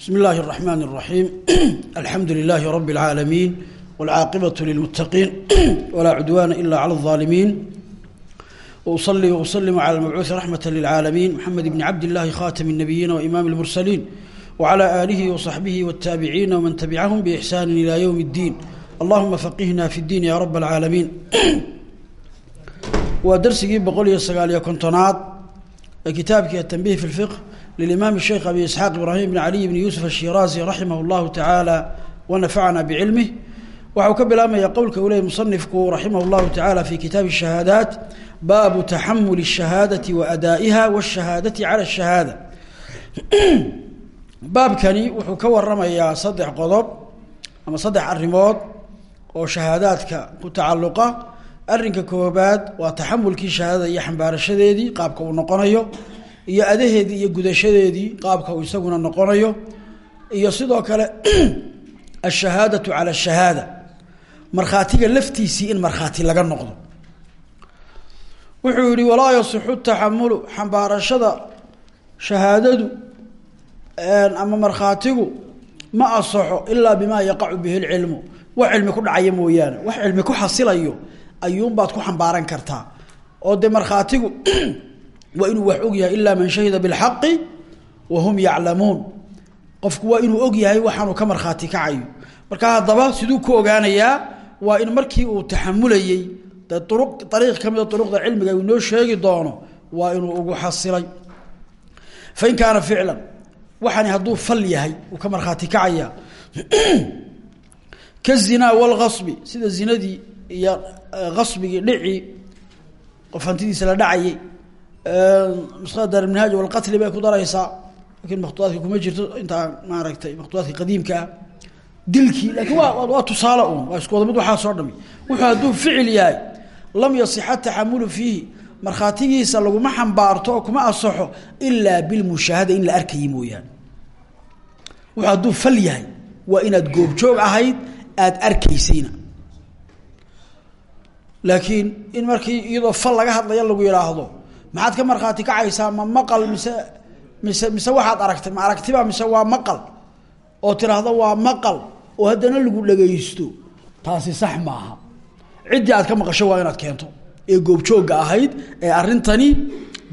بسم الله الرحمن الرحيم الحمد لله رب العالمين والعاقبة للمتقين ولا عدوان إلا على الظالمين وأصلي وأسلم على المبعوث رحمة للعالمين محمد بن عبد الله خاتم النبيين وإمام المرسلين وعلى آله وصحبه والتابعين ومن تبعهم بإحسان إلى يوم الدين اللهم فقهنا في الدين يا رب العالمين ودرسي بقول يا كنتونات كتابك التنبيه في الفقه للإمام الشيخ أبي إسحاق إبراهيم بن علي بن يوسف الشيرازي رحمه الله تعالى ونفعنا بعلمه waxau ka bilaabmaya qowlka uu leeyay musanifku raximah اllahu tacaala fi kitaabi الشhahaadaat baabu taxamuli الشhahaadati wa adaa'iha wالshahaadati cala الshahaada baabkani wuxuu ka waramayaa saddex qodob ama saddex arrimood oo shahaadaadka ku tacalluqa arrinka koobaad waa taxamulkii shahaadada iyo xambaarashadeedii qaabka uu noqonayo iyo adaheedii iyo gudashadeedii qaabka uu isaguna noqonayo iyo sidoo kale ashahaadatu cala ashahaada markhaatiga laftiisii in markhaati laga noqdo. Wuxuu yihi walaa yasixu taxamulu xambaarashada shahaadadu ama markhaatigu ma asaxo ilaa bimaa yaqacu bihi lcilmu wax cilmi ku dhacaya mooyaane wax cilmi ku xasilayo ayuunbaad ku xambaaran kartaa. Oo dee markhaatigu waa inuu wax og yahay ilaa man shahida bilxaqi wa hum yaclamuun. Qofku waa inuu marka haddaba siduu ku ogaanayaa waa in markii uu taxamulayey dee uru ariiq ka cilmiga uu inoo sheegi doono waa inuu ugu xasilay. Fain kaana ficlan waxani hadduu fal yahay uu ka markhaati kacaya. Kazinaa walgasbi sida zinadii iyo gasbigii dhicii qof hantidiisa la dhacayay nusada daarminhaaj walqatli bay ku daraysaa laakiin makhtuuaadka kuma jirto intaa maaragtay makhtuuaadka qadiimka ah. Dilkii laakiin waa waa tusaale un waa isku wada mid waxaasoo dhami. Wuxuu hadduu ficil yahay lam yasixa taxamulu fiihi markhaatigiisa laguma xambaarto oo kuma asaxo ilaa bilmushaahada in la arkayay mooyaane. Wuxuu hadduu fal yahay waa inaad goobjoog ahayd aada arkaysayna laakiin in maxaad ka markhaati kacaysaa? Ma maqal mise mise mise waxaad aragtay? Ma aragtiba mise waa maqal? Oo tiraahdo waa maqal oo haddana lagu dhagaysto? Taasi sax maaha ciddii aad ka maqasho waa inaad keento. Ee goobjoogga ahayd ee arrintani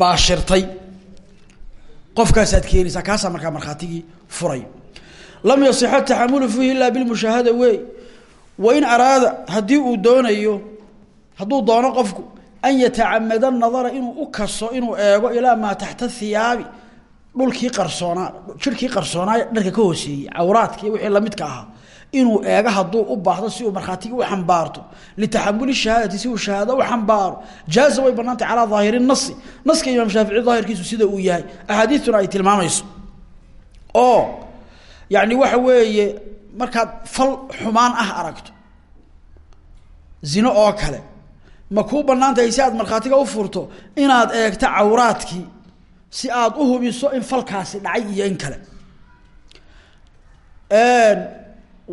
baashirtay qofkaasaad keenaysaa kaasaa markaa markhaatigii furay. Lam yasixa taxamulu fiihi ilaa bilmushaahada wey. Wain araada haddii uu doonayo hadduu doono qofku an yatacamada nadara inuu u kaso inuu eego ilaa maa taxta hiyaabi dhulkii qarsoonaa jirkii qarsoonaa dharka ka hooseeyey cawraadkii wixii lamidka ahaa inuu eego hadduu u baahdo si uu markhaatigi u xambaarto litaxamuli shahaadati si uu shahaado u xambaaro jaaza way banaantay calaa daahiri nasi naska imaam shaafici daahirkiisu sida uu yahay axaadiistuna ay tilmaamayso. Oo yani waxa weeye markaad fal xumaan ah aragto zino oo kale ma kuu bannaan tahay si aad markhaatiga u furto inaad eegto cawraadkii si aad u hubiso in falkaasi dhacay iyo in kale.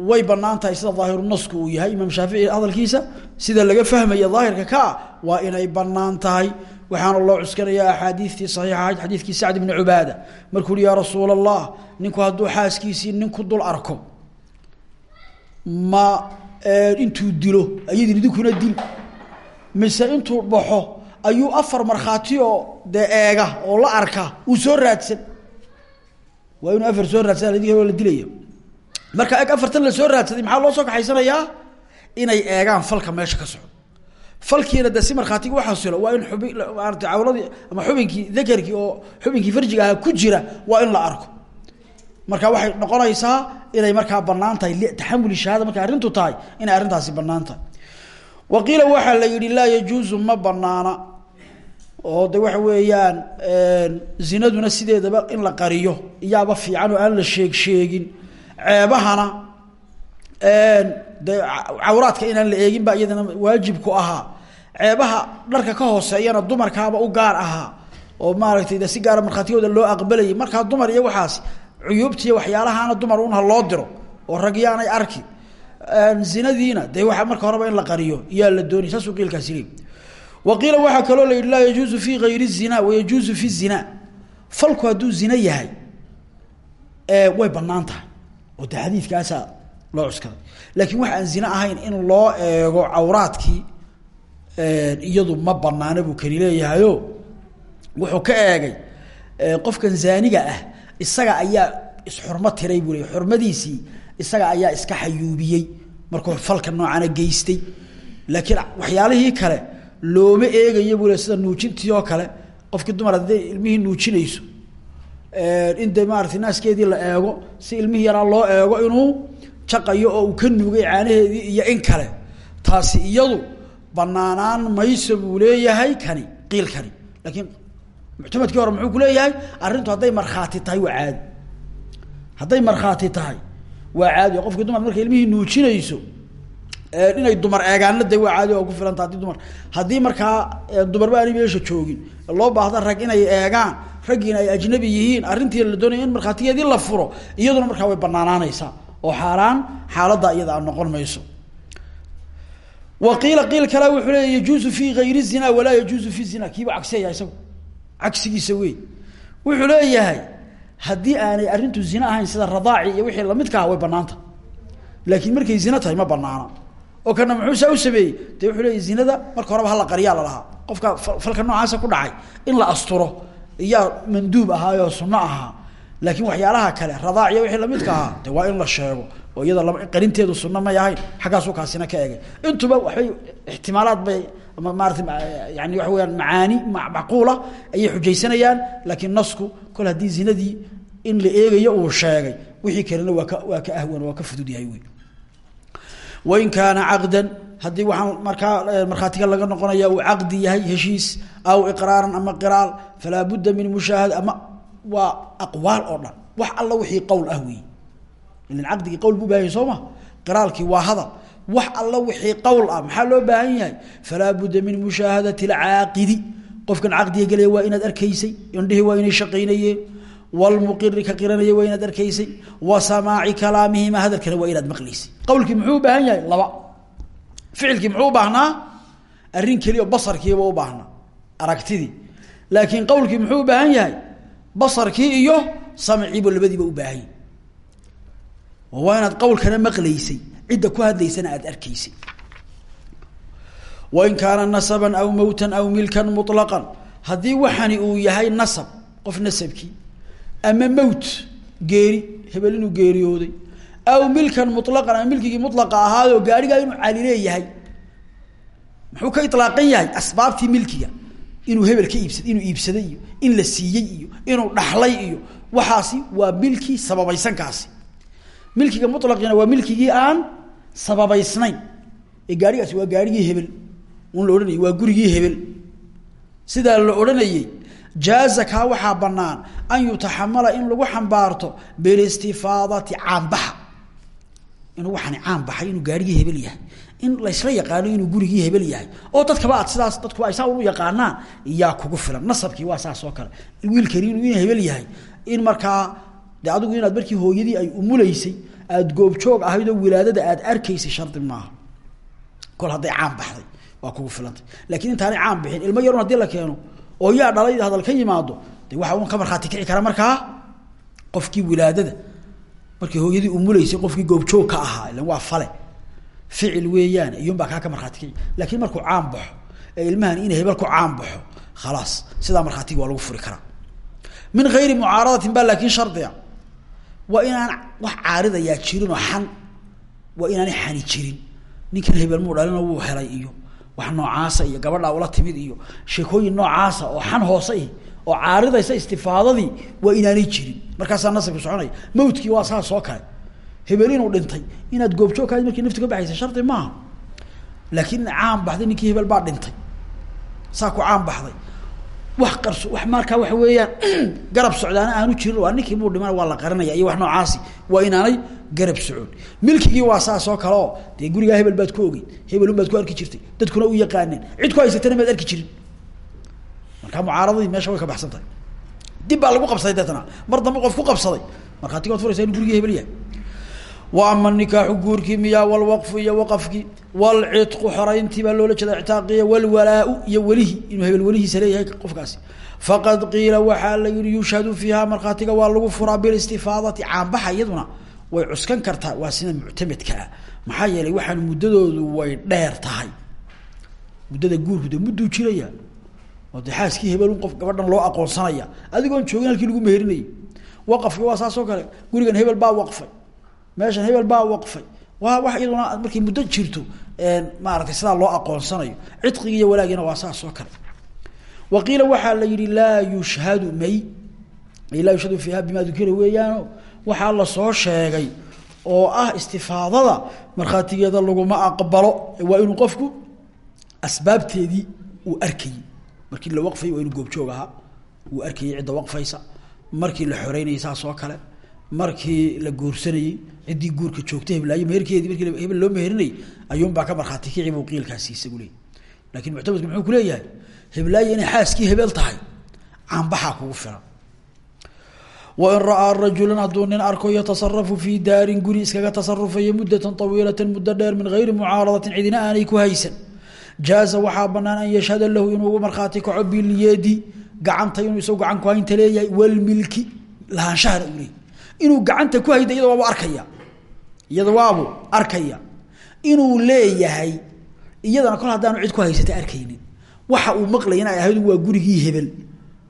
Way bannaan tahay sida daahiru nasku uu yahay imaam shaafici hadalkiisa sida laga fahmaya daahirka ka waa inay bannaan tahay. Waxaana loo cuskanayaa axaadiistii saxiixa xadiidkii sacd ibni cubaada. Markuu uhi yaa rasuula allah ninku hadduu xaaskiisii nin ku dul arko ma intuu dilo ayadin idinkuna dil mise intuu baxo ayuu afar markhaati oo dee eega oo la arka uu soo raadsan. Waa inuu afar soo raadsan la dilaya marka eg afartan la soo raadsaday maxaa loo soo kaxaysanayaa? Inay eegaan falka meesha ka socdo. Falkiina de markhaatiga uxasilo waa in xubi maarata cawladii ama xubinkii dakarkii oo xubinkii farjiga ahaa ku jira waa in la arko. Marka waxay noqonaysaa inay markaa bannaan tahay taxamuli shahaada markay arrintu tahay inay arrintaasi banaan wa qiila waxaa la yihi laa yajuuzu ma banaana oo de waxa weeyaan zinaduna sideedaba in la qariyo iyaaba fiican oo aan la sheeg sheegin ceebahana de cawraadka inaan la eegin baa iyadana waajib ku ahaa. Ceebaha dharka ka hooseeyana dumarkaaba u gaar ahaa. Oo maaragtay de si gaara markhaatigooda loo aqbalayay markaa dumar iyo waxaas cuyuubtiiy waxyaalahaana dumar un loo diro. Oo rag yaanay arki Ehm, zinadiina de waa marka horeba in la qariyo yaa la doonay saasuu qiilkaasi leey wa qiila waxaa kaloo la yidhi laa yajuusu fii hayri zina fi zina falku hadduu zina yahay eh, way banaan oo de xadiidkaasaa loo cuskaday. Laakiin wax aan zina ahayn in loo eego cawraadkii ehm, iyadu ma banaana buu kani leeyahayo wuxuu ka eegay eh, qofkan zaaniga ah isaga ayaa isxurmo tiray buu le xurmadiisii isaga ayaa iska xayuubiyey markuu falka noocana geystay. Laakiin waxyaalihii kale looma eegayo buu le sida nuujintii oo kale. Qofkii dumar hadday ilmihii nuujinayso in de maarata naaskeedii la eego si ilmihii yaraa loo eego inuu jaqayo oo uu ka nuugay caanaheedii iyo in kale. Taasi iyadu banaanaan mayso buu leeyahay kani qiil kani. Laakiin muctamadkii hore muxuu kuleeyahay arrintu hadday markhaati tahay waa caadi. Hadday markhaati tahay waa caadi. Qofkii dumar markay ilmihii nuujinayso inay dumar eegaana waa caadi ku filanta haddii dumar. Haddii markaa dumarba aanay meesha joogin loo baahda rag inay eegaan raggiina ay ajnabi yihiin arrintii la doonaya in markhaatigeedii la furo iyaduna markaa way banaanaanaysaa oo xaaraan xaaladda iyada noqon mayso. Wa qiila qiil kale wuxuu leeya yajuusu fi gayri zina walaa yajuusu fi zina kiiba cagsiyaya isagu. Cagsigiisa wuxuu leeyahay haddii aanay arrintu zine ahayn sida radaaci iyo wixii lamidka ah way banaanta laakiin markay zina tahay ma banaana oo kana muxuu saa u sameeyey? De wuxuu leeya zinada marka horeba hala qaryaa lalahaa qofka falka noocaasa ku dhacay in la asturo. Iyaa manduub ahaayoo sunno ahaa laakiin waxyaalaha kale radaaciya wixii lamidka ahaa waa in la sheego oo iyada lama qarinteedu sunno may ahayn xaggaasuu kaasina ka egay intuba waxbay ixtimaalaad bay maarata yani waxa weyaan macaani macquula ayay xujaysanayaan laakiin nasku kol haddii zinadii in la eegayo uu sheegay wixii kalena waa ka waa ka ahwan waa ka fudud yahay wey wain kaana caqdan haddii waxaan markaa markhaatiga laga noqonaya uu caqdi yahay heshiis aw iqraaran ama qiraal falaa budda min mushaahada ama waa aqwaal oo dhan. Wax alla wixii qowl ah wey ilan caqdigii qowl buu baahanya soo ma? Qiraalkii waa hadal. Wax alla wixii qowl ah maxaa loo baahan yahay? Falaa budda min mushaahadati alcaaqidi. Qofkan caqdiga gelaya waa inaad arkaysay indhihii waa inay shaqaynayeen wlmuqiri ka qiranaya waa inaad arkaysay. Wa samaaci kalaamihima hadalkana waa inaad maqlaysay. Qowlkii muxuu u baahan yahay? Laba. Ficilkii muxuu ubaahnaa arrin keliya basarkiiba u baahnaa. Aragtidii. Laakiin qowlkii muxuu u baahan yahay basarkii iyo samciiba labadiiba u baahan yahy waa inaad cidda ku hadlaysana aad arkaysay. Wain kaana nasaban aw mowtan aw milkan mulaqan haddii waxani uu yahay nasab qof nasabkii ama mowt geeri hebel inuu geeriyooday aw milkan mulaqan ama milkigii mulaqa ahaayoo gaarigaa inuu cali leeyahay muxuu ka ilaaqan yahay asbaabtii milkiga inuu hebel ka iibsa inuu iibsaday iyo in la siiyey iyo inuu dhaxlay iyo waxaasi waa milki sababaysankaasi. Milkiga mulaqiina waa milkigii aan sababaysnayn. Ee gaarigaasi waa gaarigii hebel. Un la odhanayay waa gurigii hebel. Sidaa la odhanayey jaaza waxaa banaan an yutaxamala in lagu xambaarto bilistifaadati caanbaxa. Inuu waxani caan baxay inuu gaarigii hebel yahay in laysla yaqaano inuu gurigii hebel yahay. Oo dadkaba aad sidaas dadku ay saa u yaqaanaan iyaa kugu filan. Nasabkii waa saas oo kale. Wiilkani inuu in hebel yahay in markaa de inaad markii hooyadii ay umulaysay aada goobjoog ahayd oo wilaadada aad arkaysay shardi maaha. Kol hadday caan baxday waa kugu filantay. Laakiin intaanay caan bixin ilmo yarun haddii la keeno oo yaa dhalay hadal ka yimaado de waxa un ka markhaati kici kara markaa? Qofkii wilaadada markii hooyadii umulaysay qofkii goobjoog ka ahaa ilan waa fale ficil weeyaan iyuunbaa kaa ka markhaati kici laakiin markuu caan baxo ee ilmahan in hebel ku caan baxo khalaas sidaa markhaatigi waa lagu furi karaa. Min gayri mucaaradatin baa laakiin shardiga waa inaan wax caaridayaa jirin oo xan waa inaanay xani jirin. Ninkan hebel muu dhalino wuu helay iyo wax noocaasa iyo gabadhaa ula timid iyo sheekooyin noocaasa oo xan hoose ih oo caaridaysa istifaadadii waa inaanay jirin. Markaasaa nasabki soconaya mawtkii waa saas oo kale hebel inuu dhintay. Inaad goobjoog kaad markii naftu ka baxaysa shardi maaha. Laakiin caan baxday ninkii hebel baa dhintay. Saa ku baxday. Wax qarso wax markaa waxa weeyaan garab socdaana aanu jirin. Waa ninkii buu dhiman waa la qarinaya iyo wax noocaasi waa inaanay garab socon. Milkigii waa saas oo kale dee gurigaa hebel baad ku ogeyd hebelun baad ku arki jirtay. Dadkuna u yaqaaneen. Cid ku haysatana maad arki jirin. Markaa mucaaradadii meesha way ka baxsan tahay. Dib baa lagu qabsaday deetana mar dambe qof ku qabsaday. Markhaatigood furaysa inu gurigii hebel yahay wa ama nikaaxu guurkii miyaa walwaqfu iyo waqafkii walcidqu xorayntii baa loola jeeda ictaaqiya walwalaau iyo welihii inuu hebel welihiisa leeyahay qofkaasi. Faqad qiila waxaa la yihi yushhadu fiiha markhaatiga waa lagu furaa bilistifaadati caanbaxa iyaduna way cuskan kartaa waa sida muctamedka ah. Maxaa yeelay waxaan muddadoodu way dheer tahay. Muddada guurku de mudduu jiraya oo de xaaskii hebel qof gabadhan loo aqoonsanaya adigoon joogin halkii meeshan hebel baa waqfay. Waa wax iyaduna markay muddo jirto maaratay sidaa loo aqoonsanayo. Cidqigi iyo walaagiina waa saas oo kale. Wa qiila waxaa la yihi laa yushhadu may. Laa yushhadu fiiha bima dukira weeyaano. Waxaa la soo sheegay oo ah istifaadada markhaatigeeda laguma aqbalo waa inuu qofku asbaabteedii uu arkayey. Markii la waqfay waa inuu goobjoog ahaa. Uu arkayey cidda waqfaysa. Markii la xoreynayay saas oo kale markii la guursanayey ciddii guurka joogta heblaayo meherkeedii markii hebel loo meherinayay ayuunbaa ka markhaati kici buu leeyay laakiin muctamadku muxuu kuleeyahay heblaayo inay xaaskii hebel tahay caanbaxaa kugu filan. Wain ra'aa rajulan hadduu nin arko yatasarafu fii daarin guri iskaga tasarufaya muddatan awiilatan muddo dheer min gayri mucaaradatin cidina aanay ku haysan. Jaaza waxaa banaan an yashhada lahu inuu ugu markhaati kaco bilyadi gacanta inuu isagu gacan ku haynta leeyahay walmilki inuu gacanta ku hayda iyada arkaya. Iyada arkaya. Inuu leeyahay iyadana kol haddaanu cid ku haysata arkaynin. Waxa uu maqlayan ay ahayd waa gurigii hebel.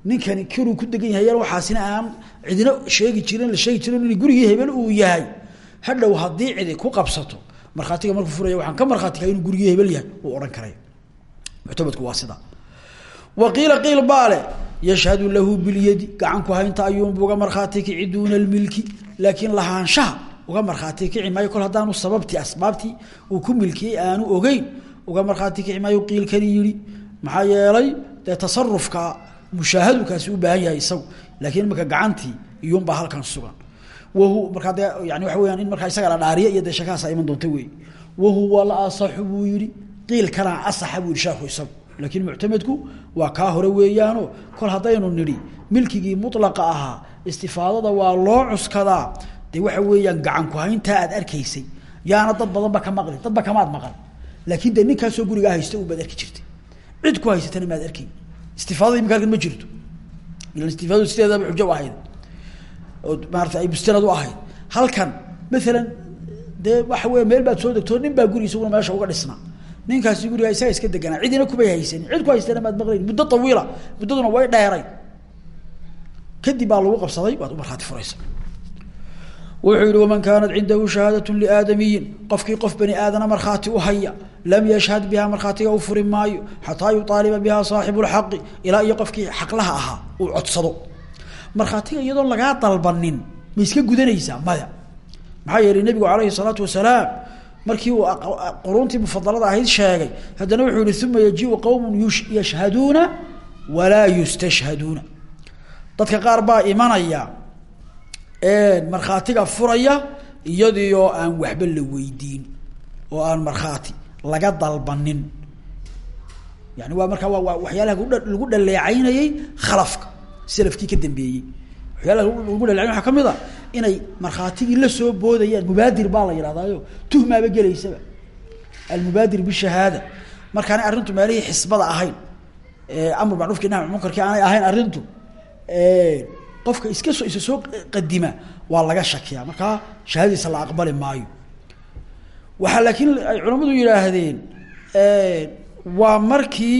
Ninkani kiruu ku degan yahay waxaasina aan cidina sheegi jirin la sheegi jirin in gurigii hebel uu yahay. Hadhow haddii cidi ku qabsato markhaatiga markuu furaya waxaan ka markhaatikaa inuu gurigii hebel yahay uu odhan karay. Muctamadku waa sida. Wa qiila qiil baale yashhadu lahu bilyadi gacan ku haynta ayuunbu uga markhaati kici duuna almilki laakiin lahaanshaha uga markhaati kici maayo. Kol haddaanu sababtii asbaabtii uu ku milkiyey aanu ogeyn uga markhaati kici maayo qiilkani yihi maxaa yeelay dee tasarufka mushaahadkaasi u baahan yahay isagu laakiin imaka gacantii iyuunbaa halkan sugan. Wahu markaa dee yani waxa weyaan in markaa isaga la dhaariya iyo dee shakaasa iman doonta wey wahuwa la laakiin muctamedku waa kaa hore weeyaano. Kol haddaynu nidhi milkigii mulaqa ahaa istifaadada waa loo cuskadaa. Dee waxa weeyaan gacan ku hayntaa aad arkaysay yaana dad badanba ka maqli dadba kamaad maqan laakiin dee ninkaasoo gurigaa haysta un baad arki jirtay. Cid ku haysatana maad arkay istifaadada imika ma jirto. Ilan istifaadadu sideedaba xujo ahayd. Oo maarata ay mustanad u ahayd. Halkan maalan dee waxa weya meel baad soo degtoo nin baa guri isaguna meesha uga dhisnaa ninkaasi gurigaa isaga iska deganaa cidina kumay haysanin cid ku haystana maad maqlayn muddo tawiila muddaduna way dheeray kadib baa lagu qabsaday waad u markhaati furaysa. Wuxuu yihi waman kaanat cindahu shahaadat liaadamiyin qofkii qof bani aadana markhaati u haya lam yashhad biha markhaatiga u furi maayo xataa yuaaliba biha saaxibu lxaqi ilaa iyo qofkii xaqlaha ahaa uu codsado. Markhaatiga iyadoon lagaa dalbanin ma iska gudanaysaa maya. Maxaa yeelay nebigu alayhi salaatu wasalaam markii uu quruuntii mufadalada ahayd sheegay. Haddana wuxuu yihi uma yajiu qowmu yashhaduuna walaa yustashhaduuna. Dadka qaar baa imanaya markhaatiga furaya iyadiioo aan waxba la weydiin oo aan markhaati laga dalbanin. Yani waa markaa waa waxyaalaha lagu dhaleecaynayey khalafka salafkii ka dambeeyey. Waxyaalaha lagu dhaleecayn waxaa ka mid a inay markhaatigii la soo boodayaan. Mubaadir baa la yidhahdaayo. Tuhmaaba gelaysaba. Almubaadir bishahaada. Markaanay arrintu meelihii xisbada ahayn amr macruufki nahy munkarkii aanay ahayn arrintu qofka iska soo isa soo qadima waa laga shakiyaa. Markaa shahaadadiisa la aqbali maayo. Waxaa laakiin ay culamadu yidhaahdeen waa markii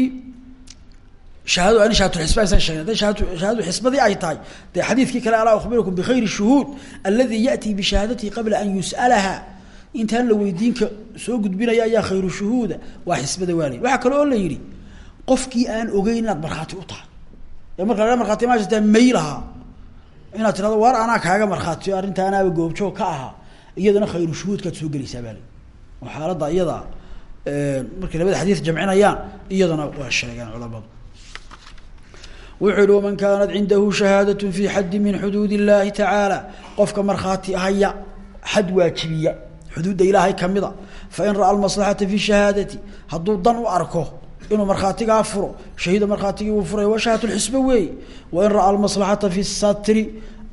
shahaatulxisba aysan sheegin. Hadday shahaatu shahaadadu xisbadii ay tahay dee xadiidkii kale alaa akhbirukum bikhayri shuhuud aladi ya'tii bishahaadatihi qabla an yus'alaha. Intaan la weydiinka soo gudbinaya ayaa khayru shuhuuda waa xisbada waaliy waxaa kale oo la yidhi qofkii aan ogeyn inaad markhaati u tahay. Ee marka la markhaati ma jirtaa may lahaa inaad tirahdo waar kaaga markhaatiyo arrinta anaaba goobjoog ka ahaa iyadana khayru shuhuudkaad soo gelaysaa baa lay oo xaaladda iyada markay labada xadiis jamcinayaan iyadana waa sheegaan culamadu wuxuu yihi waman kaanat cindahu shahaadat fi xaddi min xuduud illahi tacaala. Qofka markhaati haya xad waajibiya. Xuduudda ilaahay kamida fain ra'a almaslaxata fi shahaadati. Hadduu dan u arko inuu markhaatigaa furo shahida markhaatigii uu furay waa shahaatulxisbe weeye wain ra'a almaslaxata fi satri.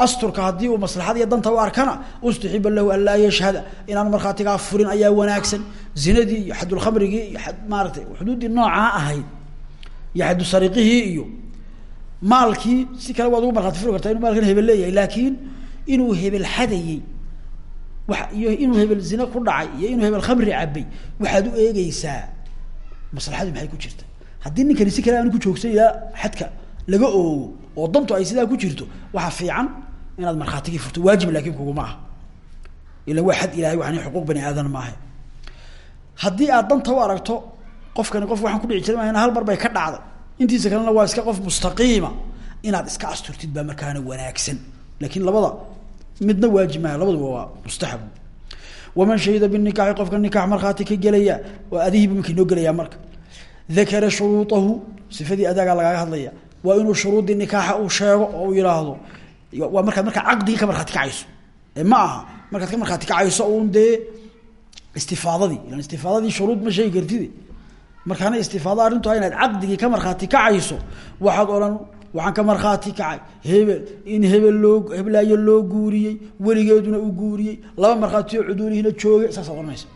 Asturka haddii uu maslaxad iyo danta u arkana ustuxiba lahu an laa yashhada. Inaan markhaatigaa furin ayaa wanaagsan. Zinadii iyo xadulkhamrigii iyo maaratay xuduuddii noocaa ahayd iyo xadu sariqihii iyo maalkii si kale waad ugu markhaati furi kartaa inuu maalkan hebel leeyahay laakiin inuu hebel xadayey wa iyo inuu hebel zine ku dhacay iyo inuu hebel khamri cabay waxaad u eegeysaa maslaxadu maxay ku jirta. Haddii ninkani si kale aanu ku joogsan xadka laga oogo oo dantu ay sidaa ku jirto waxaa fiican inaad markhaatigii furto. Waajib laakin kuguma aha ila waa xad ilahay waxani xuquuq bani aadan maaha haddii aad danta u aragto qofkani qof waxaan kudhici jira mahayna hal mar bay ka dhacday intiisa kalena waa iska qof mustaqiima. Inaad iska asturtid baa markaana wanaagsan. Laakiin labada midna waajib maaha labaduba waa mustaxab. Waman shahida binikaaxi qofka nikax markhaati ka gelaya waa adihiibu marka inoo gelayaa marka. Dakara shuruuahu sifadii adaagaa lagaaga hadlaya waa inuu shuruudii nikaaxa uu sheego oo uu yihaahdo waa markaad markaa caqdigii ka markhaati kacayso. Ma aha markaad ka markhaati kacayso un dee istifaadadii ilan istifaadadii shuruud ma sheegi kartid markaana istifaado arrintu a inaad caqdigii ka markhaati kacayso. Waxaad odhan waxaan ka markhaati kacay. Hebel in hebel loo heblaayo loo guuriyey weligeeduna uu guuriyey laba markhaatiyo cuduulihina jooge saasaad odhanaysa.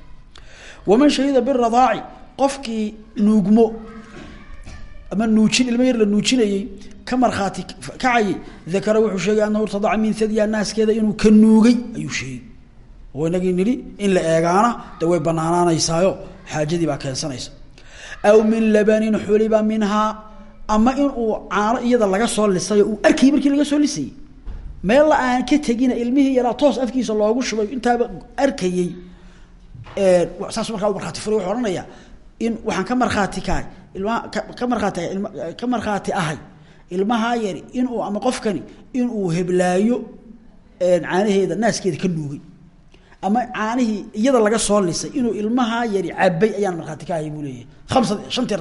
Waman shahida biradaaci qofkii nuugmo ama nuujin ilmo yar la nuujinayey ka markhaati kacayay dakara wuxuu sheegay anahu irtadaca min hadiya naaskeeda inuu ka nuugay ayuu sheegay. Oo inagii nidhi in la eegaana de banaanaanaysaayo xaajadii baa keensanaysa aw min labanin xuliba minhaa ama in uu caano iyada laga soo lisayo uu arkayy markii laga soo lisayey meel la aan ka tegina ilmihii yaraa toos afkiisa loogu shubay intaaba arkayey saas markaa markhaati furay wuxuu odhanayaa in waxaan ka markhaati kahay ilmaha ka markhaati ka markhaati ahay ilmahaa yari inuu ama qofkani inuu heblaayo caanaheeda naaskeeda ka nuugay ama caanihii iyada laga soo lisay inuu ilmahaa yari cabay ayaan markhaati ka ahay buu leeyahay. Amsa shantii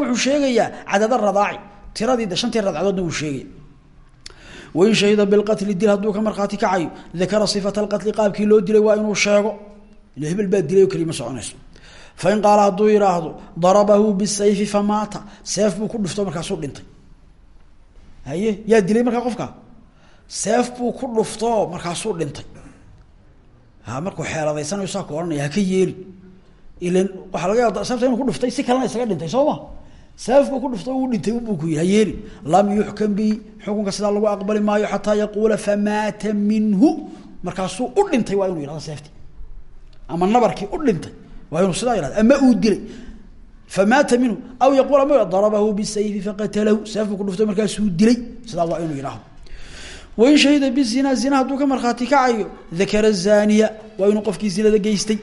wuxuu sheegayaa cadad radaaci. Tiradii de shantii radcadoodna wuu sheegaya wain shahida bilqatli dil hadduu ka markhaati kacayo dakara sifata alqatli qaabkii loo dilay waa inuu sheego. Ila hebel baa dilay oo keliya ma soconayso fain hadduu yidhaahdo darabahu bisayfi famaata seef buu ku dhufto markaasuu dhintay. Haye yaa dilay markaa qofka? Seef buu ku dhufto markaasuu dhintay markuu xeeladaysanayso saa ku ohanaya haka yeeli. Ilan waxaa laga yaaba seefta inuu ku dhuftay si kalena isaga dhintay soo ma? Ku dhuftay uu dhintay buu ku yihi ha yeeli. Lam yuxkam bi xukunka sidaa lagu aqbali maayo xataa yaquula famaata minhu. Markaasuu u dhintay waa inuu yihahdo seefti ama nabarkii u dhintay waa inuu sidaa yihahdo ama uu dilay. Famaata minhu. Aw yaquul ama darabahu bisayfi faqatalahu seef buu ku dhuftay markaasuu dilay. Sidaa waa inuu yidhahdo wain shahida bizina zina hadduu ka markhaati kacayo dakara zaniya waa inuu qofkii zinada geystay.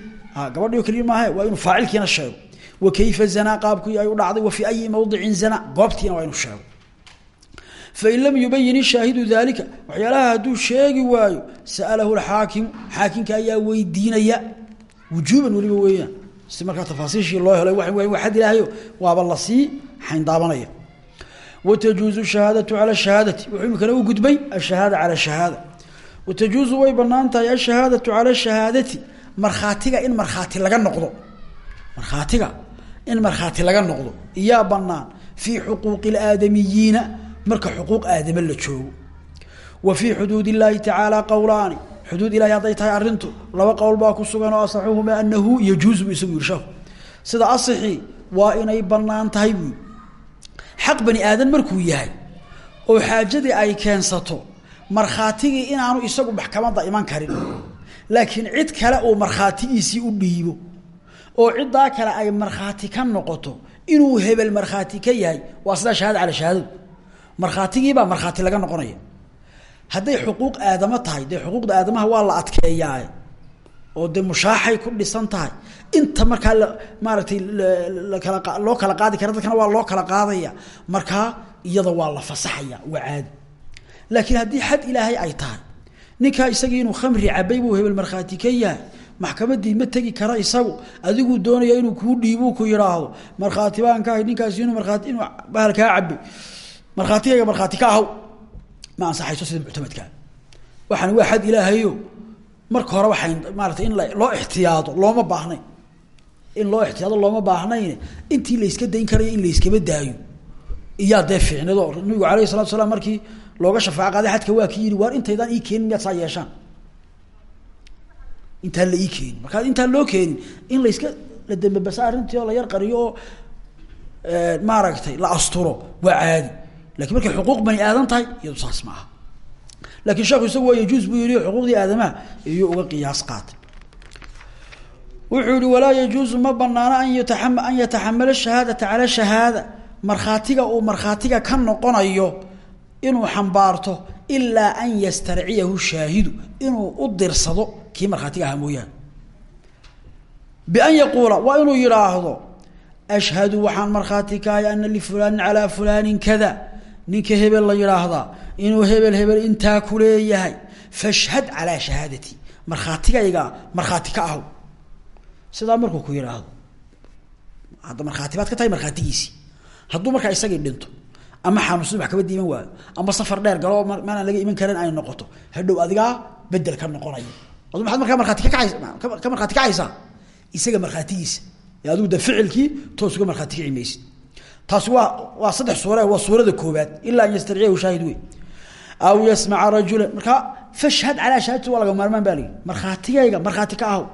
Gabadhi o keliya maahe waa inuu faacilkiina sheego. Wa kayfa zanaa qaabkii ay u dhacday wa fii ayi mawdicin zana goobtiina waa inuu sheego. Fain lam yubayin ishaahidu dalika waxyaalaha hadduu sheegi waayo sa'alahu alxaakimu xaakimka ayaa weydiinaya. Wujuuban weliba weeyaan. Si markaa tafaasiishii loo helay wa xad ilaahayo waaba la sii xayndaabanaya wtajuuzu shahaadatu cala shahaadati wuxuu imikana u gudbay ashahaada cala shahaada watajuuzu way bannaan tahay ashahaadatu cala shahaadati markhaatiga in markhaati laga noqdo markhaatiga in markhaati laga noqdo iyaa banaan fii xuquuqi اlaadamiyiina marka xuquuq aadame la joogo wa fii xuduud اllaahi tacaala qowlaani xuduud ilahi hadday tahay arrintu laba qowl baa ku sugan oo asaxuhuma anahu yajuuzu bu waa inay bannaan tahay xaq bani aadan markuu yahay oo xaajadii ay keensato markhaatigii inaanu isagu maxkamadda iman karin. Laakiin cid kale uu markhaatigiisii u dhiibo oo ciddaa kale ay markhaati ka noqoto inuu hebel markhaati ka yahay waa sidaa shahaada cala shahaadadu markhaatigiibaa markhaati laga noqonaya. Hadday xuquuq aadamo tahay dee xuquuqda aadamaha waa la adkeeyaa oo mushaaxay ku dhisan tahay. Inta markaa lakala loo kala qaadi kara dadkana waa loo kala qaadaya. Markaa iyada waa la fasaxaya waa laakiin haddii xad ilaahay ay tahay ninkaa isagii inuu khamri cabay buu hebel markhaati ka yahay maxkamaddii ma tegi kara isagu adiguu doonaya inuu kuu dhiibuu ku yidhaahdo markhaati baan ka ahay ninkaasi inuu markhaati inuu bahal kaa cabay markhaatigayga markhaati ka ahaw ma ansaxayso sida muctamadkaa waxaani waa xad ilaahayo marka hore waxay maaratay in loo ixtiyaado looma baahnayn in loo ixtiyaado looma baahnayn. Intii layska dayn karaya in layskaba daayo. Iyaa dee fiicnado nabigu alayh salaam markii looga shafaaco qaaday waa ki yihi waar intaydaan ii keenin miyaad saa yeeshaan? Intaan la ii keenin. Markaa intaan loo keenin in layska la dambabasa arrintii oo la yar qariyo oo maaragtay la asturo waa caadi. Lakin markay xuquuq bani aadan tahay iyadu saas ma aha laakiin sheekhu isagu waa yajuus buu yihi xuquuqdii aadamaha iyuu uga qiyaas qaatay. Wuxuu yihi walaa yajuusu ma banaano an yataam an yataxamala shahaadata cala shahaada. Markhaatiga uu markhaatiga ka noqonayo inuu xambaarto ilaa an yastarciyahu shaahidu inuu u dirsado kii markhaatiga ahaa mooyaane. Bian yaquula waa inuu yidhaahdo ashhadu waxaan markhaati kahay ana lifulaanin calaa fulaanin kada. Ninka hebel la yidhaahdaa inuu hebel hebel intaa ku leeyahay. Fashhad calaa shahaadati. Markhaatigayga markhaati ka ahow. Sidaa markuu ku yidhaahdo hadda markhaati baad ka tahay markhaatigiisii hadduu markaa isagii dhinto ama xanuunsadu maxkamada iman waayo ama safar dheer galo maanaan laga iman karin ay noqoto. Hadhow adigaa bedel ka noqonaya. Adu maaad markaa markhaati ka kaaysa ka markhaati kacaysaa isaga markhaatigiisa. Ee adigu de ficilkii toos uga markhaati kici maysid waa waa saddex suure waa suurada koobaad ilaa an shaahid wey aw yasmaca rajulan markaa fashhad calaa shahaadati waa laga maarmaan baa lii markhaatigayga markhaati ka ahow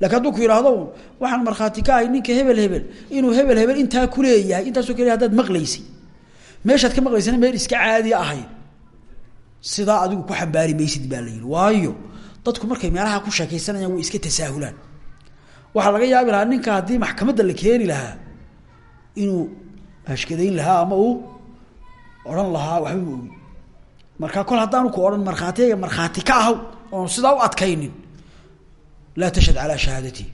laakiin hadduu ku yidhaahdo waxaan ka ahay ninka hebel hebel inuu hebel hebel intaa kuleeyahay intaasoo kale hadaad maqlaysay meeshaad ka maqlaysana meel iska caadiya ahayd sidaa adigu ku xambaari maysid baa waayo dadku markay meelaha ku sheekaysanayaan way iska tasaahulaan waxaa laga yaabi lahaa ninka haddii maxkamadda la keeni lahaa inuu ashkadayn lahaa ama uu odhan lahaa waxba ma ogi marka kol haddaanu ku odhan markhaatiga markhaati ka ahaw oon sidaa u adkaynin. Laa tashhad calaa shahaadati.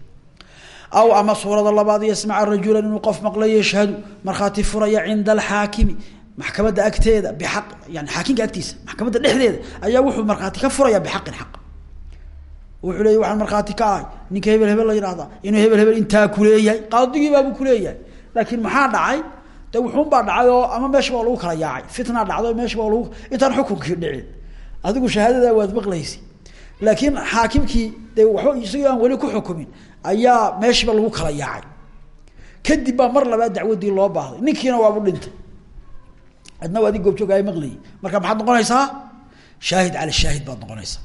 Aw ama suurada labaad yasmaca rajula inuu qof maqla yashhadu markhaati furaya cinda alxaakimi. Maxkamadda agteeda biaq yani xaakimka agtiisa maxkamadda dhexdeeda ayaa wuxuu markhaati ka furaya bixaqin xaq. Wuxuu leeyay waxaan markhaati ka ahay ninka hebel hebel la yihahdaa inuu hebel hebel intaa kuleeyahay qaadigiibaabuu kuleeyahay laakiin maxaa dhacay de wuxuunbaa dhacay oo ama meesha baa lagu kala yaacay. Fitnaa dhacday oo meesha baa lagu intaan xukunkii dhicin. Adigu shahaadadaa waad maqlaysa laakiin xaakimkii de waxba isagoo aan weli ku xukumin ayaa meeshiiba lagu kala yaacay. Kadib baa mar labaad dacwadii loo baahday. Ninkiina waabu dhintay. Adna waa adig goobjoogaay maqlayay marka maxaad noqonaysaa? Shaahid cala shaahid baad noqonaysaa.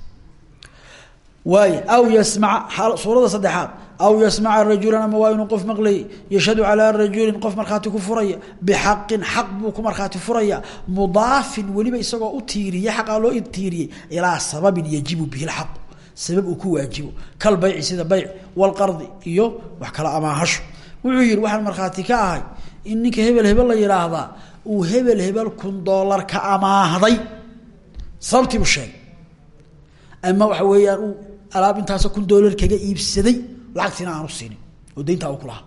Waay aw yasmaca suurada saddexaad aw yasmaca rajulan ama waa inuu qof maqlayay yashhadu calaa rajulin qof markhaati ku furaya bixaqin xaq buu ku markhaati furaya mudaafin weliba isagoo u tiiriyey xaqaa loo tiiriyey ilaa sababin yajibu bihi lxaqu sabab uu ku waajibo kal bayci sida bayc walqardi iyo wax kala amaahasho wuxuu yihi waxaan markhaati ka ahay in ninka hebel hebel la yidhaahdaa uu hebel hebel kun doolar ka amaahday sababtiibu sheegay ama waxa weeyaan uu alaab intaasoo kun doolar kaga iibsaday lacagtiina aanu siinin oo dayntaa uu ku lahaa.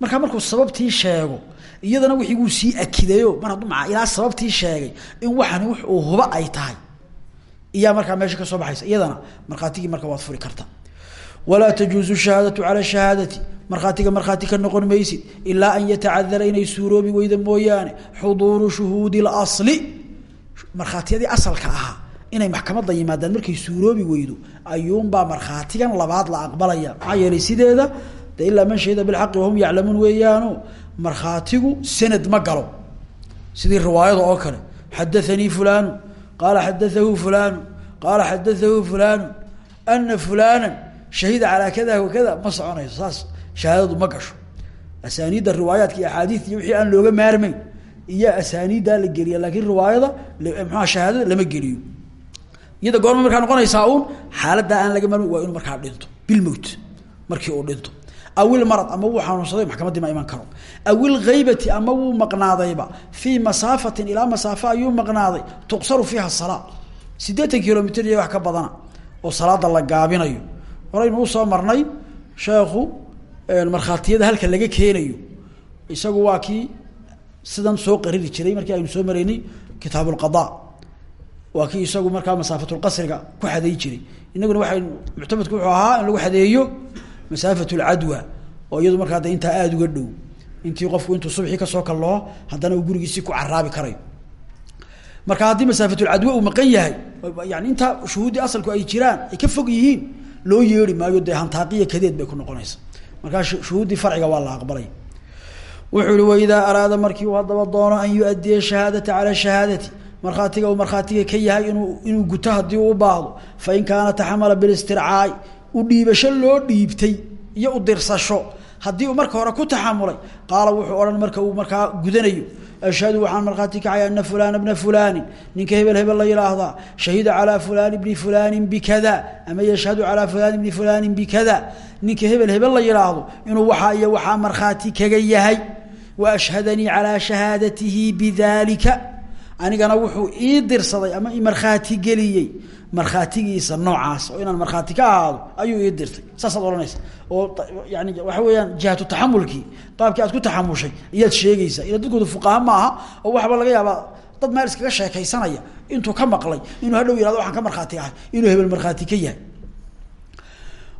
Markaa markuu sababtii sheego iyadana wixii wuu sii akidayo mar hadduu maa ilaa sababtii sheegay in waxani wix uu huba ay tahay iyaa markaa meesha ka soo baxaysa. Iyadana markhaatigii marka waad furi karta. Walaa tajuuzu shahaadatu cala shahaadati. Markhaatiga markhaati ka noqon maysid ilaa an yatacadara inay suuroobi weyda mooyaane xuduuru shuhuudi اlasli markhaatiyadii asalka ahaa inay maxkamadda yimaadaan markay suuroobi weydo ayuunbaa markhaatigan labaad la aqbalaya. Maxaa sideeda de ilaa man shahida bilxaqi wahum yaclamuun weeyaano markhaatigu sanad ma galo. Sidii riwaayada oo kale xadaanii fulanu qaala xadaahu fulanu qaala xadaahu fulanu ana fulana shahida calaa kada wakada ma soconayso saas shahaadadu ma gasho. Asaaniidda riwaayaadka iyo axaadiid iyo looga maarmeyn iyo asaaniiddaa la geliya laakiin riwaayada mxua shahaadada lama geliyo iyada goorma markaa noqonaysaa uun xaaladdaa aan laga maarmeyn waa inuu markaa dhinto bilmowt markii uu dhinto. Awil marad ama wuu xanuunsaday maxkamaddii ma iman karo. Awil haybati ama wuu maqnaadayba fii masaafatin ilaa masaafo ayuu maqnaaday tuqsaru fiiha salaa siddeetan kilomitr iyo wax ka badana oo salaada la gaabinayo. Horaynu u soo marnay sheekhu markhaatiyada halka laga keenayo. Isagu waa kii sidan soo qariri jiray markii aynu soo maraynay kitaab lqada waa kii isagu markaa masaafatulqasriga ku xaday jiray. Inaguna waxay muctamadku wuxuu ahaa in lagu xadeeyo masaafat lcadwa oo iyadu markaa de intaa aada uga dhow. Intii qofku intuu subxii ka soo kalloo haddana uu gurigiisii ku caraabi karayo marka haddii masaafatulcadwa uu maqan yahay yani intaa shuhuuddii asalku ay jiraan ay ka fog yihiin loo yeeri maayo dee hantaaqiya kadeed bay ku noqonaysa. Markaa shuhuuddii farciga waa la aqbalay. Wuxuu ihi waidaa markii uu haddaba doono an yu-adiya shahaadata cala shahaadati markhaatiga uu markhaatiga ka yahay inuu inuu guto haddii uu baahdo fain kaana taxamala bilistircaai u dhiibasho loo dhiibtay iyo u dirsasho. Haddii uu marka hore ku taxamulay qaala wuxuu odhan marka uu markaa gudanayo ashhadu waxaan markhaati kacay ana fulana bna fulaanin ninka hebel hebel la yidhaahdaa shahida calaa fulani bni fulaanin bikada ama yashhadu calaa fulani bni fulaanin bikada ninka hebel hebel la yidhaahdo inuu waxaa iyo waxaa markhaati kaga yahay. Wa ashhadanii calaa shahaadatihi bidalika anigana wuxuu ii dirsaday ama i markhaati geliyey markhaatigiisa noocaas oo inaan markhaati ka ahaado ayuu ii dirtay saasaad odhanaysa. Oo yani waxa weeyaan jihatu taxamulkii qaabkii aad ku taxamushay iyaad sheegaysaa ila dadkooda fuqaha maaha oo waxba laga yaabaa dad meel iskaga sheekaysanaya intuu ka maqlay inuu hadhow yihahdo waxaan ka markhaati ahay inuu hebel markhaati ka yahay.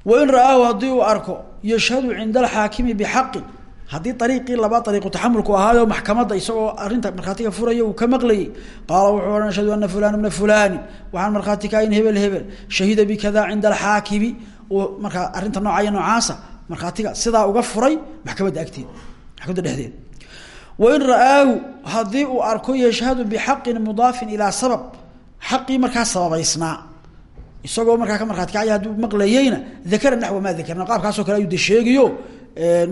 Wain ra'aahu haddii uu arko yashhadu cinda alxaakimi bixaqin haddii ariiqii laba ariiqu taxamulku ahaayo maxkamadda isagoo arinta markhaatiga furaya uu ka maqlayay qaala wuxuu ohan ashhadu ana fulana bna fulani waxaan markhaati kahayn hebel hebel. Shahida bikada cinda alxaakimi markaa arrinta noocaya noocaasa markhaatiga sidaa uga furay maxkamadda agteeda maxkamadda dhexdeeda wain ra'aahu haddii uu arko yashhadu bixaqin mudaafin ilaa sabab. Xaqii markaa sababaysnaa. Isagoo markaa ka markhaati kacaya hadduu maqlayeyna dakara naxwa maa dakarna qaabkaasoo kale ayuu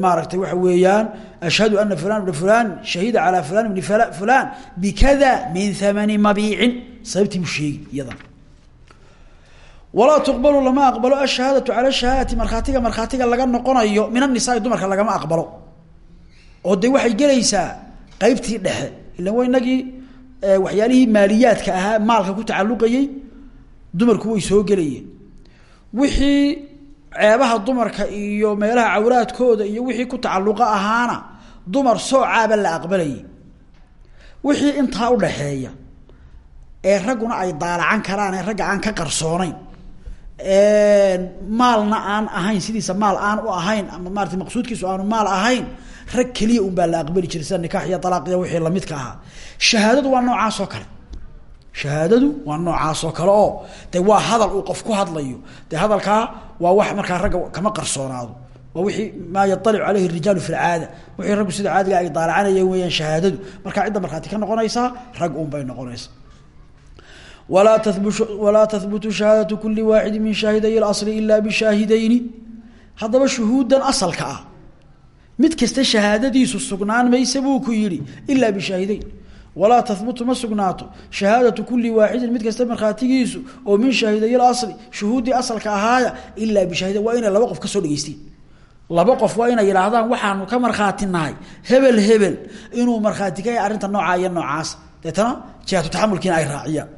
maaragtay waxa weeyaan ashhadu ana fulan bna fulan shahida calaa fulan bni fulan bikada min hamani mabiicin. Sababtii buu sheegi iyadan. Walaa lama aqbalo ashahaadatu cala shahaadati markhaatiga markhaatiga laga noqonayo min anisaai dumarka lagama aqbalo. Oo de waxay gelaysaa qeybtii dhexe. Ilan wa inagii waxyaalihii ahaa maalka ku tacalluqayey dumarku way soo gelayeen. Wixii ceebaha dumarka iyo meelaha cawraadkooda iyo wixii ku tacalluqa ahaana dumar soocaaba la aqbalayay. Wixii intaa udhaxeeya ee ragguna ay daalacan karaan ee ragga aan ka qarsoonayn maalna aan ahayn sidiisa maal aan u ahayn ama maarata maqsuudkiisu aanu maal ahayn rag keliya un la aqbali jiray nikaax iyo dalaaqiya wixii lamidka ahaa. Shahaadadu waa noocaas oo kale. Shahaadadu waa noocaasoo kale oo de waa hadal uu qof ku hadlayo. De hadalkaa waa wax markaa ragga kama qarsoonaado. Waa wixii maa yaalicu caleyhi rijaalu fi lcaada wixii raggu sida caadiga ay daalacanayeen weeyaan shahaadadu. Markaa cidda markhaati ka noqonaysaa rag un bay noqonaysaa. Walaa tahbutu shahaadatu kuli waaxidi min shaahiday اlasli ila bishaahidayni. Haddaba shuhuudan asalka ah. Mid kasta shahaadadiisu sugnaan maysa buu ku yihi ilaa walaa tahbutu ma sugnaato shahaadatu kuli waaxidin mid kasta markhaatigiisu oo min shaahiday asli shuhuuddii asalka ahaaya ilaa bishaahida waa inay laba qof ka soo dhegeystiin laba qof waa inay yidhaahdaan waxaanu ka markhaati nahay hebel hebel inuu markhaati ka yahay arrinta noocaa iyo noocaas. Deetana jihatu taxamulkiina ay raaciyaan.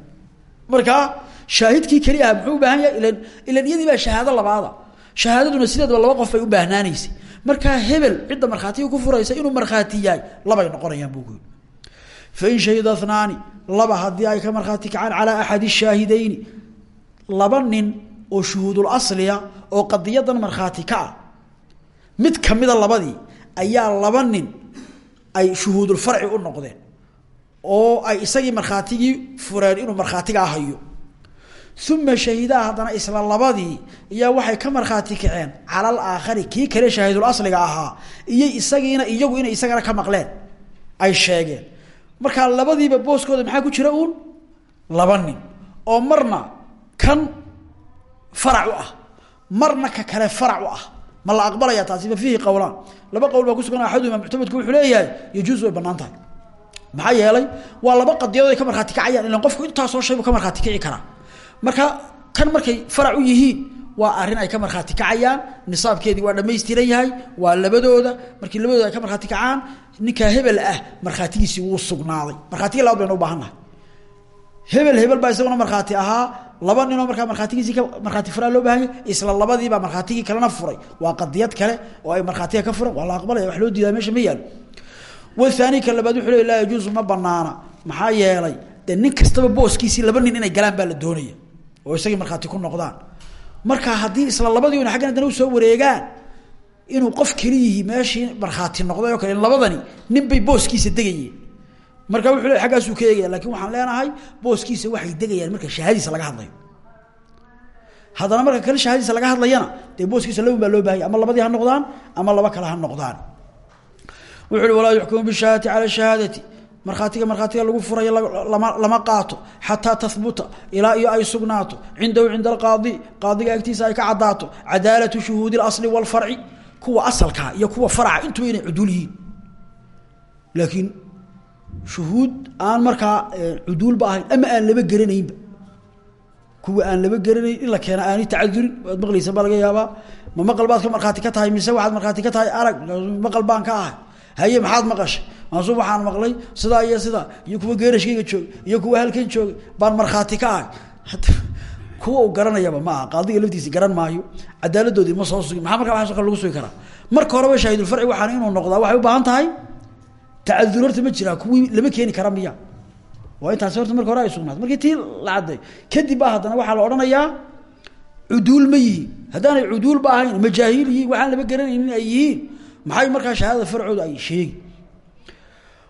Markaa yahay? Ilan ilan iyadii shahaado labaada. Shahaadaduna sideedba laba qof bay u baahnaanaysay markaa hebel cidda markhaatiga ku furaysa inuu markhaati yahay labay noqonayaan buu ku yidhi fain shahida naani laba haddii ay ka markhaati kacaan calaa axadi shaahidayni laba nin oo shuhuudul asliya oo qadiyadan markhaati ka ah mid kamida labadii ayaa laba nin ay shuhuudulfarci u noqdeen oo ay isagii markhaatigii fureen inuu markhaatigaa hayo uma shahidaa haddana isla labadii iyaa waxay ka markhaati kaceen cala alaakhari kii kale shaahidul asliga ahaa iyo isagiina iyagu inay isagana ka maqleen ay markaa labadiiba booskooda maxaa ku jira uun? Laba nin. Oo marna kan farac u ah. Marna ka kale farac u ah. Ma la aqbalaya taasi fa fiihi laba qowl baa kusugan axaduhuma muctamadku wuxuu leeyahay yajuus way bannaan tahay. Maxaa yeelay waa laba qadiyadood ay ka markhaati kacayaan ilan qofku intaasoo shay buu ka markhaati kici karaa. Marka kan markay farac u yihiin waa arrin ay ka markhaati kacayaan. Nisaabkeedii waa dhamaystiran yahay. Waa labadooda. Markii labadooda ay ka markhaati kacaan ninkaa hebel ah markhaatigiisii wuu sugnaaday. Markhaatiga labaad baynu u baahannahay hebel hebel baa isaguna markhaati ahaa. Laba ninoo markaa markhaatigiisii ka markhaati furaa loo baahanya isla labadiibaa markhaatigii kalena furay. Waa qadiyad kale oo ay markhaatiga ka furan waa la aqbalaya wax loo diidaa meesha ma yaalo wathani ka labaad wuxuu le laa yajuusu ma banaana maxaa yeelay? Dee nin kastaba booskiisii laba nin inay galaan baa la doonaya. Oo isagii markhaati ku noqdaan marka haddii isla labadii un aggan haddana u soo wareegaan inuu qof keliyihii meeshii markhaati noqday oo kale labadani nin bay booskiisa degayeen. Marka wuxuu le aggaasuu ka eegaya laakiin waxaan leenahay booskiisa waxay degayaan marka shahaadiisa laga hadlayo. Haddana marka kale shahaadiisa laga hadlayana dee booskiisa labun baa loo bahanya ama labadii ha noqdaan ama laba kale ha noqdaan. Wuxu uhi walaa yuxkamu bishahaadati cala shahaadati markhaatiga markhaatiga lagu furayo lama lama qaato xataa tahbuta ilaa iyo ay sugnaato. Cindahu cinda alqaadi qaadiga agtiisa ay ka caddaato cadaalatu shuhuudi اlasli wاlfarci kuwa asalkaa iyo kuwa faraca intuba inay cuduul yihiin. Laakiin shuhuud aan markaa cuduulba ahayn ama aan laba geranaynba kuwa aan laba geranayn in la keena aani tacadurin waad maqlaysa baa laga yaabaa. Ma maqal markhaati ka tahay mise waxaad markhaati ka tahay arag maqal baan haye maxaad maqashay maasuu waxaan maqlay sidaa iyo sidaa iyo kuwa geerashkayga joogay iyo kuwa halkan joogay baan markhaati ka ahay. Kuwa uu garanayaba ma qaadiga laftiisi garan maayo cadaaladoodii ma soo sugi maxaa markaa waxaas kale lagu sugi karaa? Marka horeba shaahidulfarci waxaan inuu noqdaa waxay u baahan tahay tacadur ma jiraa kuwii lama keeni kara miya. Waa intaasi horta marka hore ay sugnaatay. Markii tii la cadday kadib haddana waxaa la odhanayaa cuduul ma yihiin. Haddaanay cuduulba ahayn majaahiil yihiin waxaan laba garanaynin ay yihiin. Maxay markaa shahaadada farcooda ay sheegi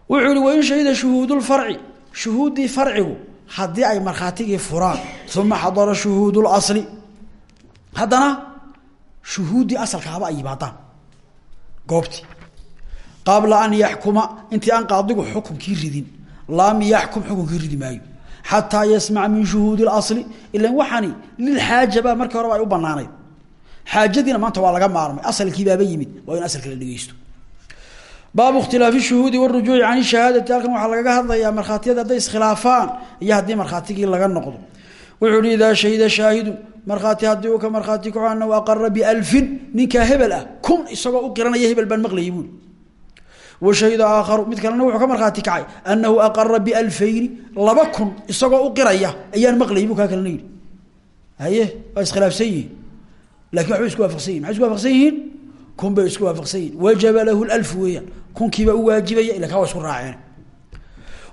wuxuu ihi wain shahida shuhuudulfarci shuhuuddii farcigu haddii ay markhaatigii furaan uma xadara shuhuud اlasli haddana shuhuuddii asalkaaba ay yimaadaan goobtii. Qabla an yaxkuma intii aan qaadigu xukunkii ridin lam yaxkum xukunkii ridi maayo. Xataa yasmac min shuhuudi اlasli ilan waxani lilxaaja baa markii horeba ay u banaanayd xaajadiina maanta waa laga maarmay asalkii baaba yimid waa in asalka la dhegeysto baabu ikhtilaafi shuhuudi warujuuci can shahaadati. Halkan waxaa lagaga hadlayaa markhaatiyada hadday iskhilaafaan iyo haddii markhaatigii laga noqdo. Wuxuu hi idaa shaahidu markhaati haddii uu ka markhaati kaco anahu aqara bialfin ninkaa hebel ah kun isagoo u qiranaya hebel baan maqlayay buuli wa shahida mid kalena wuxuu ka markhaati kacay anahu aqara bialfayni laba kun isagoo u qiraya ayaan maqlayay buu kaa haye waa iskhilaafsan yihiin. Lakin isku waafaqsan yihiin isku waafaqsan kun isku waafaqsan yihiin wajaba lahu lalf weeyaan. Kunkiiba u waajibaya ila kaa wa raaceen.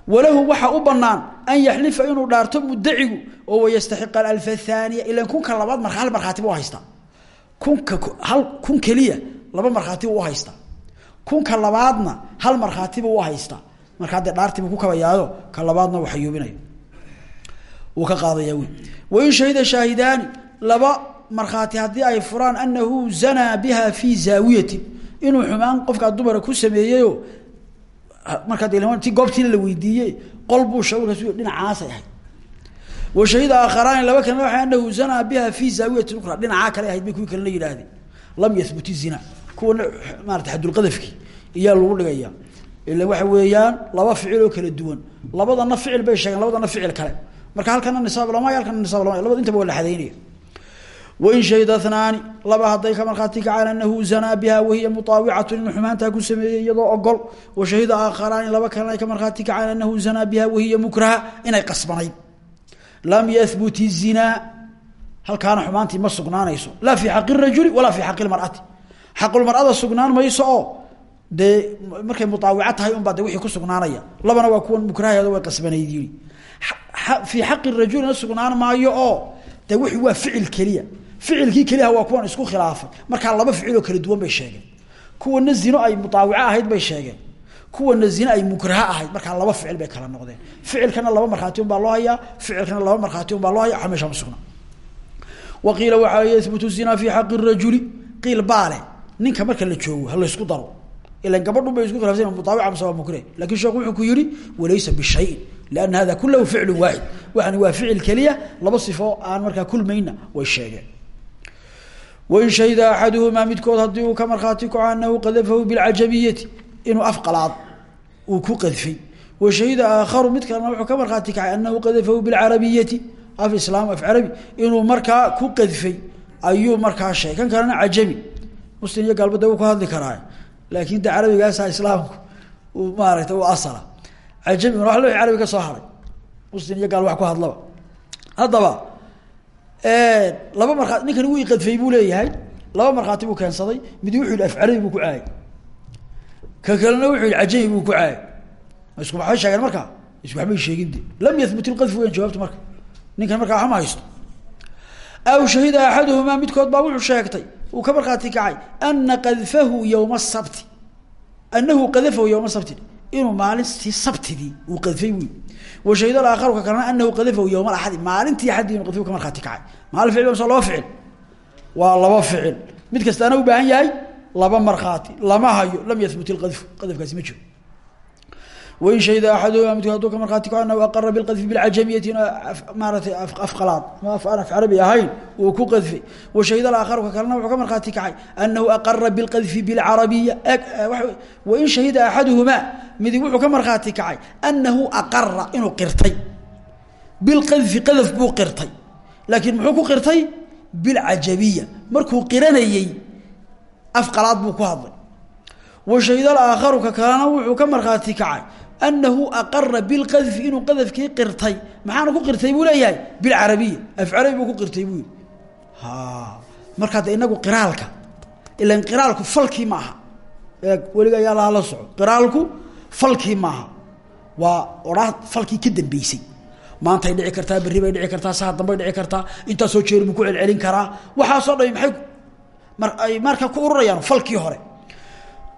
Walahu waxaa u banaan an yaxlifa inuu dhaarto mudacigu oo wayastaxiq alalf athaniya ilan kunka labaad mar hal markhaatiba u haystaa kunka hal kun keliya laba markhaatiba u haystaa kunka labaadna hal markhaatiba u haystaa markaa dee dhaartiibu ku kabayaayo ka labaadna uu xayuubinayo wuu ka qaadaya wy wain shahida shaahidaani laba markhaati haddii ay furaan anahu zanaa biha fii zaawiyatin inuu xumaan qofkaa dumara ku sameeyeyo markaa ti goobtiina la weydiiye qol buu shawrkas dhinacaasay ahayd. Wa shahida aakharaani laba kalena waa anahu zanaa biha fii zaawiyatin ukra dhinacaa kale ahayd bay kuwii kalena lam yahbut zina. Kuwana maarata xadulqadafki iyaa lagu dhigaya. Ila waxa weeyaan laba ficil oo kala duwan. Labadana ficil bay sheegeen labadana ficil kale. Marka halkana nisaab lamay halkana nisaab lamay labada intaba waa la wain shahida naani laba hadday ka markhaati kacaan anahu zanaa biha wahiya muaawicatu inuu xumaantaa ku sameeyey iyadoo ogol. Wa shahida aakharaani laba kalena ay ka markhaati kacaan anahu zanaa biha wahiya mukraha inay qasbanayd lam yahbut izinaa halkaana xumaantii ma sugnaanayso. Laa fii xaqi rajuli walaa fii xaqi marati xaqulmarada sugnaan mayso oo dee markay muaawica tahay unbaa de wixii ku sugnaanaya. Labana waa kuwan mukraheeda way qasbanayd yii fii xaqi rajulina waa ficil keliya ficilkii keliyaha waa kuwan isku khilaafay. Markaa laba ficiloo kala duwan bay sheegeen. Kuwana zino ay mutaawico ahayd bay sheegeen. Kuwana zino ay mukraha ahayd markaa laba ficil bay kala noqdeen. Ficilkana laba markhaati baa loo hayaa ficilkana laba markhaati baa loo haya meesha ma sugna. Wa qiila waxaa yahbutu zina fii xaqi rajuli. Qiil baale ninka marka la joogo ha laysku daro. Ilan gabadhun bay isku khilafsan mutaawica mase waa mukre laakiin sheekhu wuxuu ku yihi walaysa bishayin liana hada kulahu ficlu waaxid waxani waa ficil keliya laba sifo aan markaa kulmayna way wain shahida axaduhumaa midkood haddii uu ka markhaati kaco anahu qadafahu bilcajamiyati inuu afqalaad uu ku qadfay wa shahida aakharu mid kalena wuxuu ka markhaati kacay anahu qadafahu bilcarabiyati af islaam af carabi inuu markaa ku qadfay ayuu markaa sheegay kan kalena cajami muslim iyo gaalbada uu ka hadli karaa laakin de carabigaasa islaamku uu maaragtay u asala cajamiguna wa carabi ka soo haray muslim iyo gaal wax ku hadlaba haddaba laba markhaati ninkani wuu iqadfay buu leeyahay laba markhaati buu keensaday mid wuxuu yihi af carabi buu ku caayay. Ka kalena wuxuu yihi cajami buu ku caayay. Isku waxbay sheegeen markaa isku waxbay sheegin lam yahbut ilqadfi weyan jawaabtu marka. Ninkan markaa waxma haysto. Aw shahida axaduhumaa midkood baa wuxuu sheegtay uu ka markhaati kacay ana qadfahu yowma sabti. Anahu qadafahu yowma sabti inuu maalintii sabtidii uu qadfay wy wa shahid aakharu ka kalena anahu qadafahu yowma axadi maalintii axadii inu qadfay ka markhaati kacay. Maal ficil ba laba ficil waa laba ficil mid kastaana u baahan yahay laba markhaati lama hayo lam yahbut ilqadfu qadafkaasi ma jiro wain shahida axaduhuma midkood haduu ka markhaati kaco anahu aqara bilqadfi bilcajamiyati in maaratay afqalaad ma af aan af carabi ahayn uu ku qadfay wa shahida alaakharu ka kalena wuxuu ka markhaati kacay anahu aqara bilqadfi bilcarabiya wain shahida axaduhumaa midig wuxuu ka markhaati kacay anahu aqara inuu qirtay bilqadfi qadaf buu qirtay laakiin muxuu ku qirtay bilcajabiya markuu qiranayey afqalaad buu ku hadlay wa shahida alaakharu ka kalena wuxuu ka markhaati kacay anahu aqara bilqadfi inuu qadafkii qirtay maxaana ku qirtay buu leeyahay bilcarabiya af carabi buu ku qirtay buu yihi ha markaa de inagu qiraalka ilan qiraalku falkii maaha ee weliga ayaa laha la soco qiraalku falkii maaha waa odhaa falkii ka dambeysay maantay dhici kartaa berri bay dhici kartaa saha dambay dhici kartaa intaasoo jeeri buu ku celcelin karaa waxaasoo dhami maay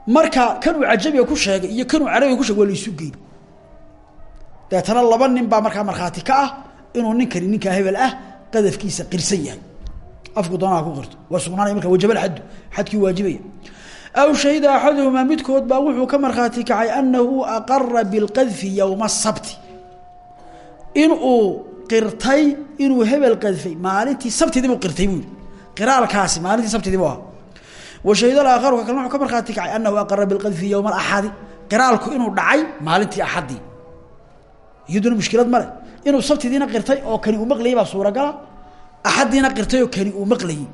marka kanuu cajabiga ku sheegay iyo kanuu carabiga ku sheegay waa la isu geyn deetana laba nin baa markaa markhaati ka ah inuu ninkani ninkaa hebel ah qadafkiisa qirsan yahay. Afku doonaha ku qirto waa sugnaanaya marka wajabal xaddu xadkii waajibaya. Aw shahida axaduhumaa midkood baa wuxuu ka markhaati kacay anahu aqara bilqadfi yowma asabti inuu qirtay inuu hebel qadfay maalintii sabtidii buu qirtay buu yihi qiraalkaasi maalintii sabtidii buu wa shahida alaakharu ka kalena wuxuu ka markhaati kacay anahu aqara bilqadfi yowma alaxadi qiraalku inuu dhacay maalintii axaddii iyaduna mushkilad male inuu sabtidiina qirtay oo kani uu maqlayay baa suuragala. Axaddiina qirtay oo kani uu maqlayay.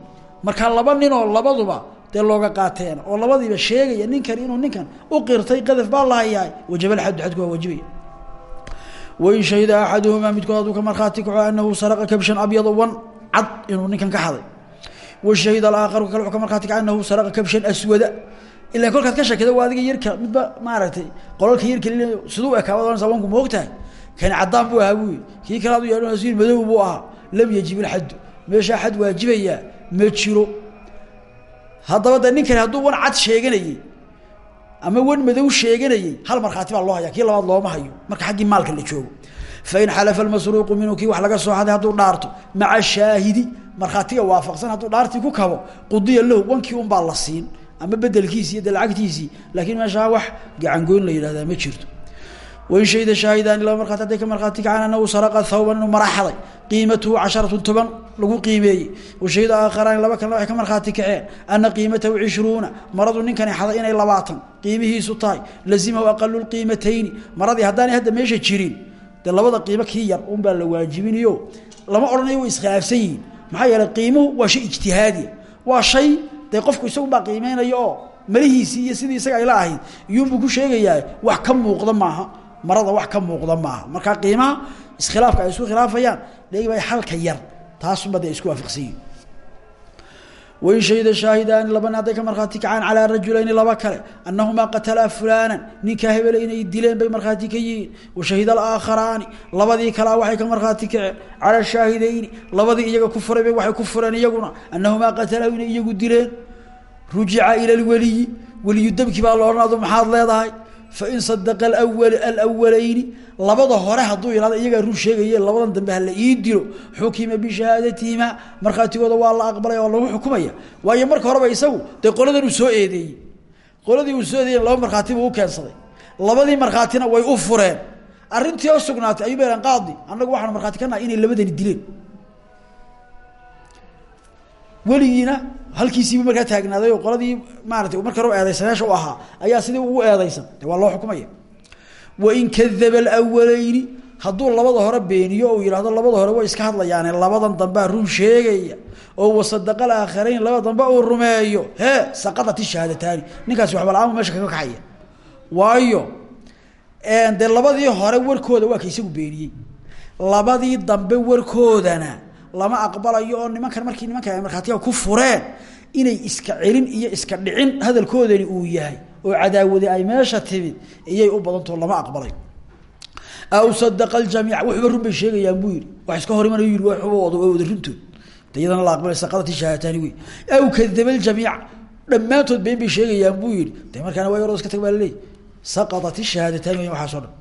Markaa laba labaduba dee looga qaateen oo labadiiba sheegaya ninkan inuu ninkan u qirtay qadaf baa la hayaa wajabal xaddu xadku waa waajibaya wain shahida axaduhumaa midkood hadduu ka markhaati saraqa kabshan abyada wan inuu ninkan ka xaday wa shahida alaakharu kale wuxuu ka markhaati kaco anahu saraqa kabshan aswada ilaa kolkaad ka sheekada waa adiga yarka midba maaragtay qolalka yarka siduu ekaabad ohanaysa wanku ma ogtahay kani caddaan buu ahaa buuyi kii kale adu yeedhan asiir madow buu ahaa lam yajib ilxaddu meeshaa xad waajibayaa ma jiro haddaba de ninkani hadduu wan cad sheeganayey ama wan madow sheeganayey hal markhaati baa loo hayaa kii labaad looma hayo marka xaggii maalka la joogo fain xalafa almasruuqu minhu kii wax laga soo markhaatiga waafaqsan hadduu dhaartii ku kabo qudiya lahu wankii un baa la siin ama bedelkiisii iyo de laakiin meeshaa wax gacangoyn la yidhahdaa ma jirto. Wain shahida shaahidaani laba markhaati hadday ka markhaati kacaan anahu saraqa thawban inuu mara xaday qiimatuhu casharatu toban lagu qiimeeyey. Wa shahida laba kalena waxay ka markhaati kaceen ana qiimatahu cishruuna maradu ninkani xaday inay labaatan qiimihiisu tahay lazimahu aqalu lqiimatayni maradii haddaanay hadda meesha jirin dee labada qiimo kii yar un baa la waajibinayo lama odhanayo way iskhilaafsan yihiin maxaa yeeley qiimuhu waa shay ijtihaadiya waa shay dee qofku isagu baa qiimeynaya oo malihiisii iyo sidii isaga ayla ahayd iyuunbuu ku sheegayaa wax ka muuqda maaha. Marada wax ka muuqda maaha. Markaa qiimaha iskhilaafka ay isku khilaafayaan dhegiba halka yar. Taasunba de isku waafaqsan yihiin wain shahida shaahidaani labana hadday ka markhaati kacaan calaa rajulayni laba kale annahumaa qatalaa fulaanan ninkaa hebele inay dileen bay markhaati ka yihiin wa shahida alaakharaani labadii kalea waxay ka markhaati kaceen calaa shaahidayni labadii iyaga ku furay bay waxay ku fureen iyaguna annahumaa qatalahu inay iyagu dileen rujica ila lweliyi weliyu dabkii baa loodhanado maxaad leedahay fain sadaqa alwal alwalayni labada hore hadduu yihahdo iyagaa run sheegaye labadan dambe hala ii dilo xukima bishahaadatihimaa markhaatigooda waa la aqbalaya oo lagu xukumaya waayo marka horeba isagu dee qoladan uu soo eedeeyey qoladii uu soo eedeeyey laba markhaati buu u keensaday labadii markhaatina way u fureen arrintii oo sugnaatay ayuu baahan qaadi annagu waxaanu markhaati ka nahay inay labadani dileen weligiina halkiisiibu markaa taagnaaday qoladii maaratay marka hore eedaysaneesha u ahaa ayaa sidii ugu eedaysan. De waa loo xukumaya. Wain kadaba alwalayni hadduu labada hore beeniyo ou yidhahdo labada hore way iska hadlayaane labadan dambea run sheegaya. Oo wasadaqa alaakharayn labada dambe uu rumeeyo. Hee saqadat ishahaadataani ninkaasi waxba la'aan meesha kaga kaxaya. Waayo dee labadii hore warkooda waa ka isagu beeniyey. Labadii dambe warkoodana lama aqbalayo oo nimankan markii nimanka markhaatiga ku fureen inay iska celin iyo iska dhicin hadalkoodani uu yahay oo cadaawadi ay meesha timid iyay u badantao lama aqbalayo aw sadaqa aljamiic waxba run bay sheegayaan buu yihi wax iska hor imanayo yii waxba wada wada runtood. Iyadana la aqbalay saqadati shahaataani wey aw kadaba aljamiic dhammaantood bay sheegayaan buu yihi de markaana waa yaroo iska tag baa laleeyahy saqadat ishahaadataani wey waxaas o dhan.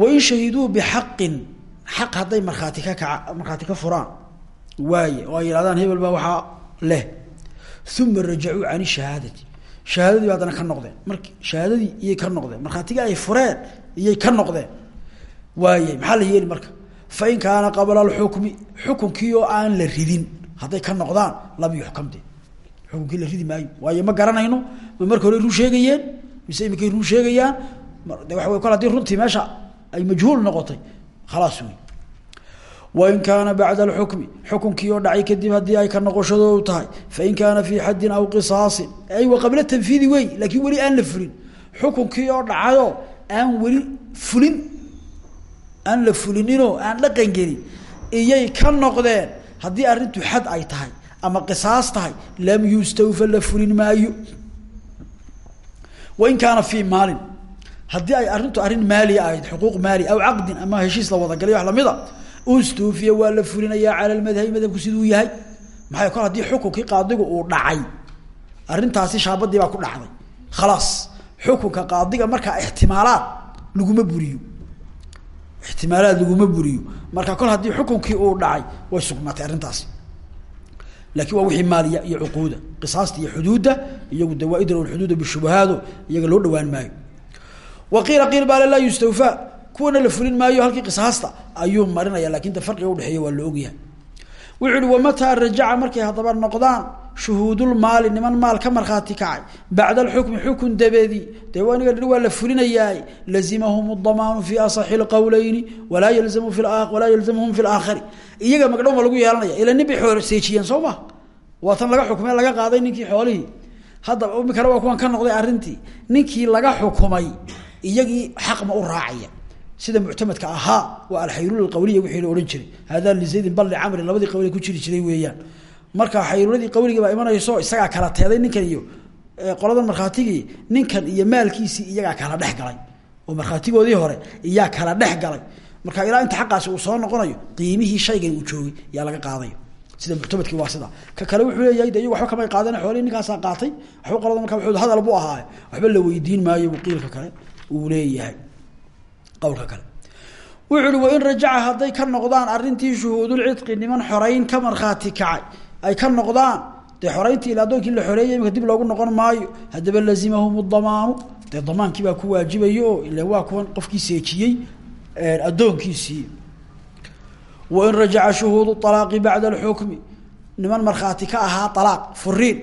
Wain shahiduu bixaqin xaq hadday markhaati ka kaca markhaati ka furaan waaye oo ay yihahdaan hebel baa waxaa leh. Uma rajacuu can shahaadati. Shahaadadii ba haddana ka noqdeen. Mark shahaadadii iyay ka noqdeen. Markhaatigii ay fureen iyay ka noqdeen. Waayay maxaa la yeeli marka? Fain kaana qabla alxukmi xukunkii oo aan la ridin hadday ka noqdaan lam yuxkam de xukunkii la ridi maayo. Waayo ma garanayno ma hore run sheegayeen mise imikay run sheegayaan de wey kol haddii runtii meesha ay majhuul noqotay khalaas wey wain kaana bacda alxukmi xukunkii oo dhacay kadib haddii ay ka noqoshadoodu tahay fain kaana fii xaddin aw qisaasin ay wa qabla tanfiidi wey laakiin weli aan la fulin xukunkii oo dhacayoo aan weli fulin aan la fulininoo aan dhaqan gelin iyay ka noqdeen haddii arrintu xad ay tahay ama qisaas tahay lam yustawfa la fulin maayo haddii ay arrintu arrin maaliya ahayd xuquuq maali aw caqdin ama heshiis la wadagalay wax la mid a ustuufiya waa la fulinayaa cala lmadhabi madhabku siduu yahay. Maxay kol haddii xukunkii qaadigu uu dhacay arrintaasi shaabadii baa ku dhacday. Khalaas xukunka qaadiga markaa ixtimaalaad laguma buriyo. Ixtimaalaad laguma buriyo. Marka kol haddii xukunkii uu dhacay way sugnaatay arrintaasi. Lakin waa wixii maaliya iyo cuquuda qisaasta iyo xuduudda iyagu de waa bishubahaado iyaga loo dhawaan maayo wa qiila qiil baale laa yustawfaa kuwana la fulin maayo halkii qisaasta ayuu marinaya laakiin de farqiga udhexeeya waa la ogyahay wuxu uhi wamataa rajaca markay haddaba noqdaan shuhuudulmaali niman maal ka markhaati kacay. Bacda alxukmi xukun dabeedii dee aniga dhi waa la fulinayaa. Lazimahum damaanu fi asaxi lqowleyni walaa yalzamu walaa yalzamuhum fi laakhari iyaga magdhow ma lagu yeelanaya ila nin bay xoolo seejiyeen soo ma? Tan laga xukumay laga qaaday ninkii xoolihii. Hadda imikana waa kuwan ka noqday arrintii. Ninkii laga xukumay iyagii xaqma u raacaya. Sida muctamadka ahaa waa alxayrula qawliya wixii la jiray. Hada lizaydin bal licamrin labadii qawli ku jiri jiray weeyaan. Marka xayruuladii qawligii baa imanayso isagaa kala teeday ninkan iyo qoladan markhaatigii ninkan iyo maalkiisii iyagaa kala dhex oo markhaatigoodii hore iyaa kala dhex marka ilaa inta xaqaasi uu soo noqonayo qiimihii shaygan uu joogay yaa laga qaadayo. Sida muctamadkii waa sida. Ka kale wuxuu leeyahay de waxba kamay qaadan xoolihii ninkaasaa qaatay? Waxba qolada marka hadal buu ahaa waxba la weydiin maayo qiilka kale uu leeyahay. Qowlka kale. Wuxu uhi rajaca hadday ka noqdaan arrintii shuhuudulcidqi niman xoreyn ka markhaati kacay. Ay ka noqdaan dee xoreyntii ila addoonkii la xoreeyay imika dib loogu noqon maayo. Haddaba lazimahum damaanu dee damaankii baa ku waajibayo oo waa kuwan qofkii seejiyey addoonkiisii. Wain rajaca shuhuudu alaaqi bacda alxukmi niman markhaati ka ahaa alaaq furiin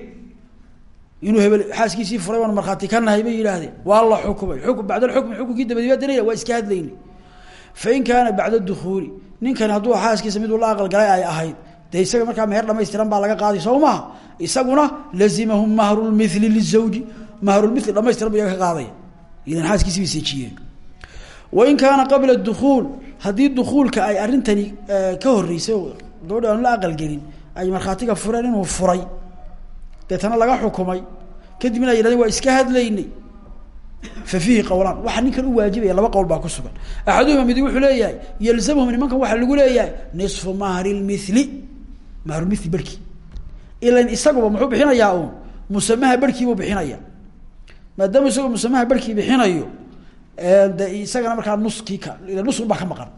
inuu hebel xaaskiisii furay waan markhaati ka bay yidhaahdeen. Waa la xukumay. Ukm bacda alxukmi xukunkii dabadi baa danaya waa iska hadlayna fain kaana bacda dukuuli ninkan hadduu xaaskiisa miduu la aqalgalay ay ahayd dee isaga markaa meher dhamaystiran baa laga qaaday soo isaguna lazimahum mahrulmili lizawji mahrulmili dhamaystiran bu iyaga ka qaadaya. Idan xaaskiisi bay seejiyeen wain kaana qabla dukuul haddii dukuulka ay arrintani ka horeysay oo aanu la aqalgelin ay markhaatiga fureen inuu furay deetana laga xukumay. Kadibna ay yidhahdeen waa iska hadlaynay. Fa fiihi qowlaan waxaa ninkan u waajibaya laba qowl baa ku sugan. Axaduhuma midi wuxuu leeyahay yalzamuhum nimankan waxaa lagu leeyahay nisfu mahri lmili mahrulmili berhkii ilan isaguba muxuu bixinayaa uun? Musamaha berhkiibuu bixinaya. Maadaama isagoo musamaha berhkii bixinayo de isagana markaa nuskii ka nusku baa ka maqan.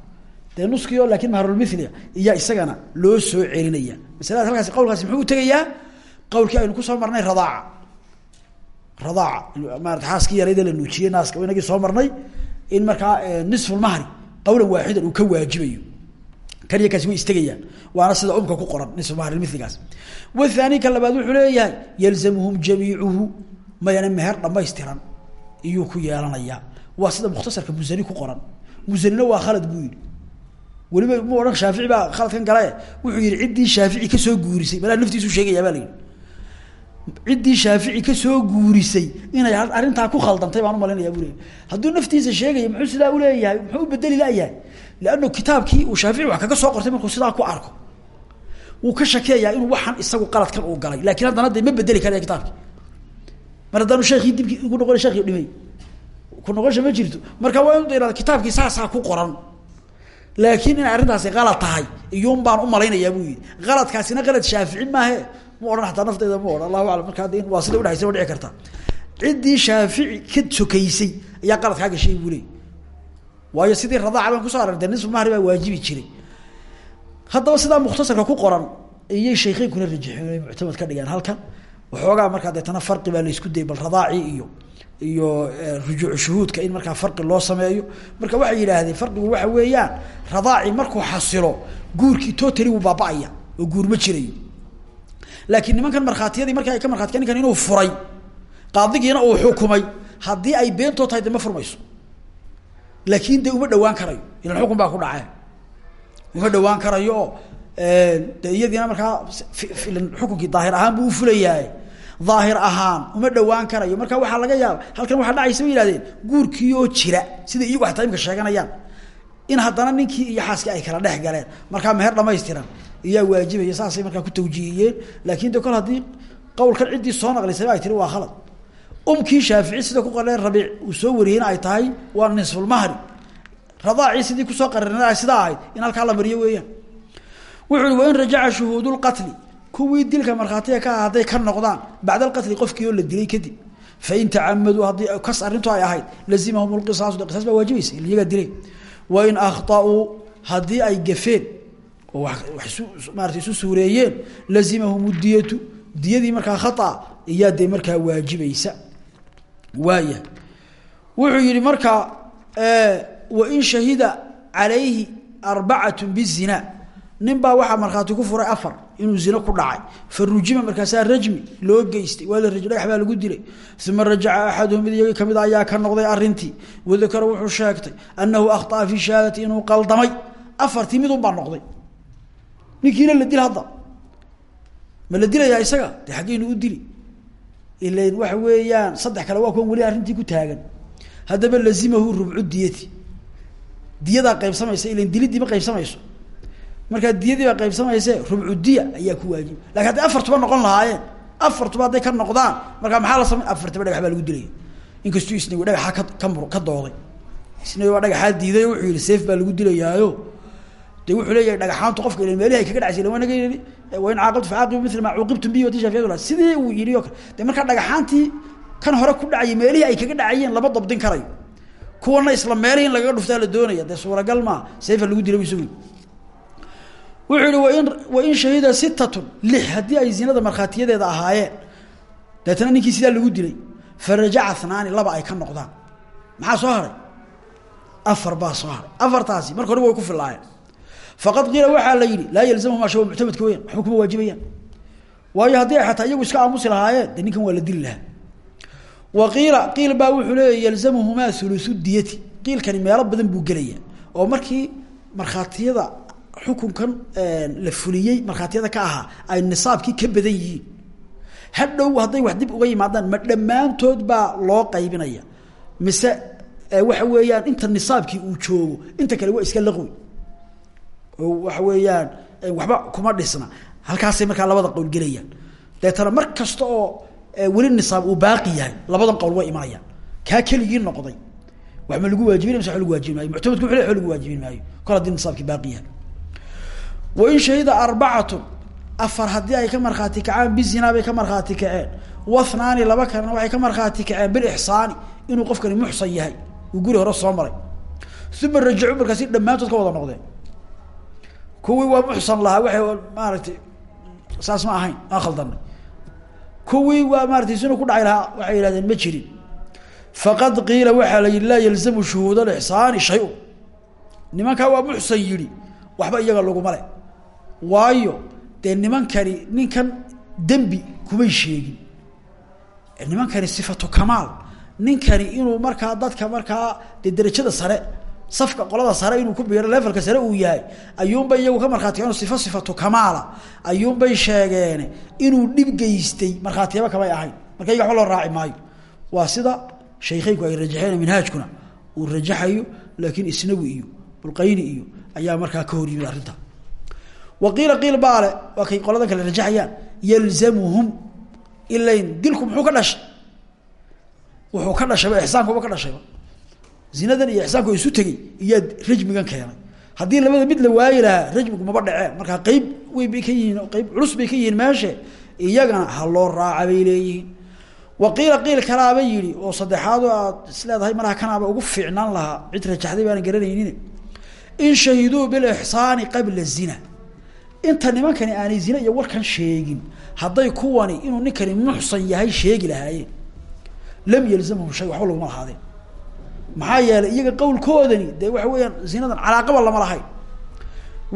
Dee nuskii oo laakin mahrulmilia iyaa isagana loo soo celinaya. Masaladaas halkaasi qowlkaasi muxuu utegayaa qawlkii aynu ku soo marnay radaaca radaaca maarata xaaskii yarayda la nuujiyey naaska inagii soo marnay in markaa nisfulmahri qawlan waaxidan uu ka waajibayo. Kan iyo kaasi waana sida umka ku qoran nisfulmahri miligaas wathani ka labaad wuxuu leeyahay yalzamuhum jamiicuhu mayana meher dhamaystiran iyuu ku yeelanayaa waa sida mukhtasarka musani ku qoran. Musanina waa khalad buu yihi mu odhan shaafici baa khaladkan gale wuxuu yihi ciddii shaafici ka soo guurisay. Malaa naftiisu sheegaya baa ciddii shaafici ka soo guurisay inay arrintaa ku khaldantay baan umalinaya bu leyahy hadduu naftiisa sheegaya muxuu sidaa uleeyahay muxuu u bedeli layahay leanno kitaabkii uu shaafici wax kaga soo qortay markuu sidaa ku arko wuu ka shakeeyaa inuu waxan isagu qaladkan uu galay. Lakin haddana de ma bedeli karaya kitaabki mar haddaanu sheekii dibki ku noqon sheekii dhimay. Ku noqosha ma jirto. Marka waa inu irada kitaabkii saasaa ku qoran. Laakiin inay arrintaasi qalad tahay iyuun baan umalaynayaa buu yihi qaladkaasina qalad shaafici maahe ma odhan hataa nafteeda ma odhan allahu alam. Marka hadda waa sida udhexaysa wa dhici karta. Ciddii shaafici ka sokaysay ayaa qaladkaa gashay buu waayo sidii radaaca baan ku soo aragtay nisfu mahri baa waajibi jiray. Haddaba sidaa mukhtasarka ku qoran iyay shaykheynkuna rajixeen muctamad ka dhigeen. Halkan waxoogaa markaa deetana farqi baa laysku dayay bal radaaci iyo iyo rujuuc shuhuudka in markaa farqi loo sameeyo. Marka waxay yidhaahdeen farqigu waxa weeyaan radaaci markuu xasilo guurkii totally wuu baaba-aya oo guur ma jirayo laakiin nimankan markhaatiyadii markii ay ka markhaatiya ninkan inuu furay qaadigiina uu xukumay haddii ay beentoo tahay de ma furmayso. Laakin de uma dhawaan karayo. Ilan xukun baa ku dhacee uma dhawaan karayo oo de iyadiina markaa xukunkii daahir ahaan buu ufulayahay daahir ahaan uma dhawaan karayo. Marka waxaa laga yaaba halkan waxaa dhacaysa bay yihahdeen jira sida iyagu hataa imka sheeganayaan. In haddana ninkii iyo xaaskii ay kala dhex galeen. Markaa meher dhamaystiran iyaa waajibaya saasay markaa ku tawjiihiyeen. Laakin de kol haddii qawlkan soo naqlisayba ay tiri waa khalad. Umkii shaafici sida ku qareen rabiic uu soo wariyeyna ay tahay waa nisfulmahri radaacii sidii ku soo qareen sidaa ahayd. In halkaa la mariyo weeyaan. Wuxuu i wain rajaca shuhuudulqatli kuwii dilka markhaatiga ka ah ka noqdaan bacda alqatli qofkii la dilay kadib. Fain tacamaduu haddii kas arrintu ay ahayd lazimahum lqisaasu de qisaas baa waajibaysa iyagaa dilay. Wain akhطauu ay gafeen oo wa maarata isu suureeyeen lazimahum diyatu diyadii markaa khaa iyaa dee waajibaysa. Waaya wuxuu yihi markaa wain shahida calayhi arbacat bizina nin baa waxaa ku furay afar inuu zino ku dhacay. Farujima markaasaa rajmi loo geystay waa la dhagax baa lagu dilay. Uma rajaca axaduhum mid ka mid ayaa ka noqday arintii wadakara wuxuu sheegtay anahu akhطa'a fi shahaadati inuu qaldamay. Afartii midun baa noqday ninkiina la dil hadda. Ma la dilayaa isaga? De xaggeynu u dili. Ilan waxa weeyaan saddex kale waa kuwan weli arrintii ku taagan. Haddaba lazimahu rubcu diyati. Diyadaa qaybsamaysa ilan dilidii ma qaybsamayso. Markaa diyadii baa qaybsamayse rubcu diya ayaa ku waajiba laakiin hadday afartuba noqon lahaayeen afartuba hadday ka noqdaan markaa maxaa la samay afartiba dhagax baa lagu dilaya. Inkastuu isnawi dhagaxaa ka ka dooday. Isnawi waa dhagaxaa diiday wuxuu yihi seef baa lagu dilayaayo de leeyahay dhagaxaantu qofka ila meelihi ay kaga dhacaysa yii wain caaqibtu facaaqibu mila maa cuuqibtum bihi wati shafiyadu laha sidii uu yidhi o kale? De dhagaxaantii kan hore ku dhacayay meelihii ay kaga dhacayeen lama dabdin karayo. Kuwana isla meelihii in dhuftaa la doonaya. Dee suuragal maa seefa lagu dila isagu wuxuu yihi wain wain shahida sitatun lix haddii ay zinada markhaatiyadeeda ahaayeen. Deetana ninkii sidaa lagu dilay farajaca hnaani laba ay ka noqdaan. Maxaa soo haray? Afar baa soo haray. Afartaasi marka horeba way ku filaayeen faqad qiila waxaa la yidhi laa yalzamhum ashawa muctamadka weyaan waxba kuma waajibayaan. Waayo haddii ay xataa iyagu iska aamusi lahaayeen de ninkan waa wa qiila qiil baa wuxuu leeya yalzamuhumaa hulusu diyati. Qiilkani meelo badan buu gelaya oo markii markhaatiyada xukunkan la fuliyey markhaatiyada ka ahaa ay nisaabkii ka badan yihiin. Hadhow hadday wax dib uga yimaadaan ma dhammaantood baa loo qaybinaya mise waxa weeyaan inta nisaabkii uu joogo inta kale waa iska laqwi oo waxa weeyaan waxba kuma dhisna. Halkaasay markaa labada qowl gelayaan. Deetana mar oo weli nisaab uu baaqi yahay labadan qowl way imanayaan. Kaa keligii noqday. Wax lagu waajibinay mise wa lagu waajibin maayo. Muctamadku wa lagu waajibin maayo. Kol haddii baaqi yahay. Wain shahida arbacatun afar haddii ay ka markhaati kacaan bizinaa bay ka markhaati kaceen. Wahnaani laba kalena waxay ka markhaati kaceen bilixsaani inuu qofkani muxsan yahay. Uu hore soo maray. Uma rajacu markaasi dhammaantood ka wada noqdeen kuwii waa muxsan lahaa waxay maaragtay saas ma ahayn maa khaldanay kuwii waa maaratay sinu ku dhacay lahaa waxay yihahdeen ma jirin. Faqad qiila waxaa la yihi laa yalzamu shuhuud alixsaani shay-un. Nimankaa waa muxsan yidhi waxba iyaga laguma le waayo dee nimankani ninkan dembi kumay sheegin. Nimankani sifatu kamaal ninkani inuu markaa dadka markaa dee derajada sare safka qolada sare inuu ku biiro levelka sare uu yahay ayuunbay iyagu ka markhaatiyan sifo sifatu kamaala ayuunbay sheegeene inuu dhib geystay markhaatiyaba kamay ahayn. Marka iyaga loo raaci maayo. Waa sida shaykeynku ay rajaxeen minhaajkuna uu rajaxayo laakiin isnawi iyo bulqayni iyo ayaa markaa ka hor yimid arrinta. Wa qiila qiil baale waa kay qoladan kale rajaxayaan yalzamuhum ilayn dilku muxuu ka dhashay? Wuxuu ka dhashayba ixsaankuba ka dhashayba zinadan iyo ixsaanku isu tegey iyaa rajmigan keenay haddii labada mid la waayi lahaa rajmigu maba dhaceen markaa qeyb weyn bay ka yihiin qeyb culus bay ka yihiin meeshe iyagana ha loo raaca bay leeyihiin. Wa qiila qiil kalaaba yidhi oo saddexaado aad isleedahay malaha kanaaba ugu fiicnaan lahaa cid rajaxday baana garanaynin. In shahiduu bilixsaani qabla zina. Inta nimankani aanay zine iyo warkan sheegin hadday kuwani inuu ninkani muxsan yahay sheegi lahaayeen. Lam yalzamhum shay waxba laguma lahaadeen maxaa yeelay iyaga qawlkoodani dee waxa weeyaan zinadan calaaqaba lama lahayn.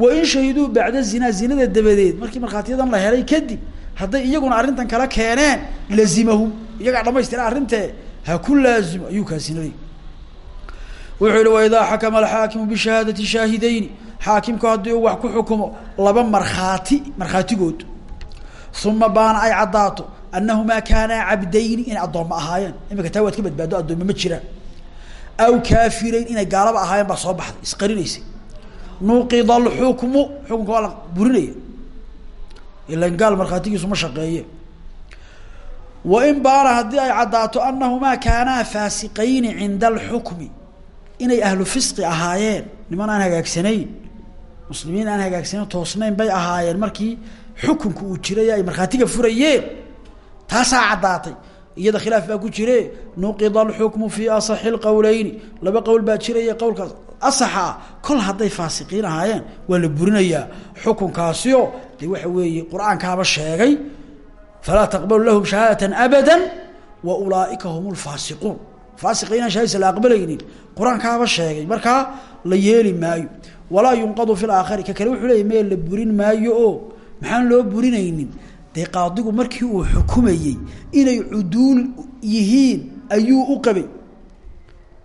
Wain shahiduu bacda zinaa zinada dabadeed markii markhaatiyadan la helay kadib hadday iyaguna arrintan kala keeneen lazimahum. Iyagaa dhamaystira arrintee ha ku laazimo ayuu kaasinay wuxuu yihi waidaa xakama alxaakimu bishahaadati shaahidayni. Xaakimku haddii uu wax ku xukumo laba markhaati markhaatigood uma baana ay caddaato annahumaa kaanaa cabdayni inay addoommo ahaayeen. Imika taa waad ka badbaado addoommo ma jiraan aw kaafirayn inay gaalaba ahaayeen baa soo baxday. Isqarinaysay. Nuqida alxukmu xukunka waa la burinaya ilan gaal markhaatigiisu ma shaqeeye. Wain baana haddii ay caddaato anahumaa kaanaa faasiqayni cinda alxukmi. Inay ahlu fisqi ahaayeen. Niman aan hagaagsanayn muslimiin aan hagaagsanayn toosnayn bay ahaayeen. Markii xukunku uu jiray ay markhaatiga furayeen taasaa caddaatay iyada khilaaf baa ku jire nuqida alxukmu fi asaxi lqowleyni laba qowl baa jiraya qowlkaas. Asaxa kol hadday faasiqiin ahaayeen waa la burinayaa xukunkaasio dee waxa weeye qur'aankaaba sheegay falaa taqbalu lahum shahaadatan abada wa ulaaika hum lfaasiquun faasiqa inaan shahadisa la aqbalaynin. Qur'aankaaba sheegay. Markaa la yeeli maayo. Walaa yunqadu fi laakhari ka kale wuxuu leeyay mee la burin maayo oo maxaan loo burinaynin dee qaadigu markii uu xukumayey inay cuduul yihiin ayuu u qabay.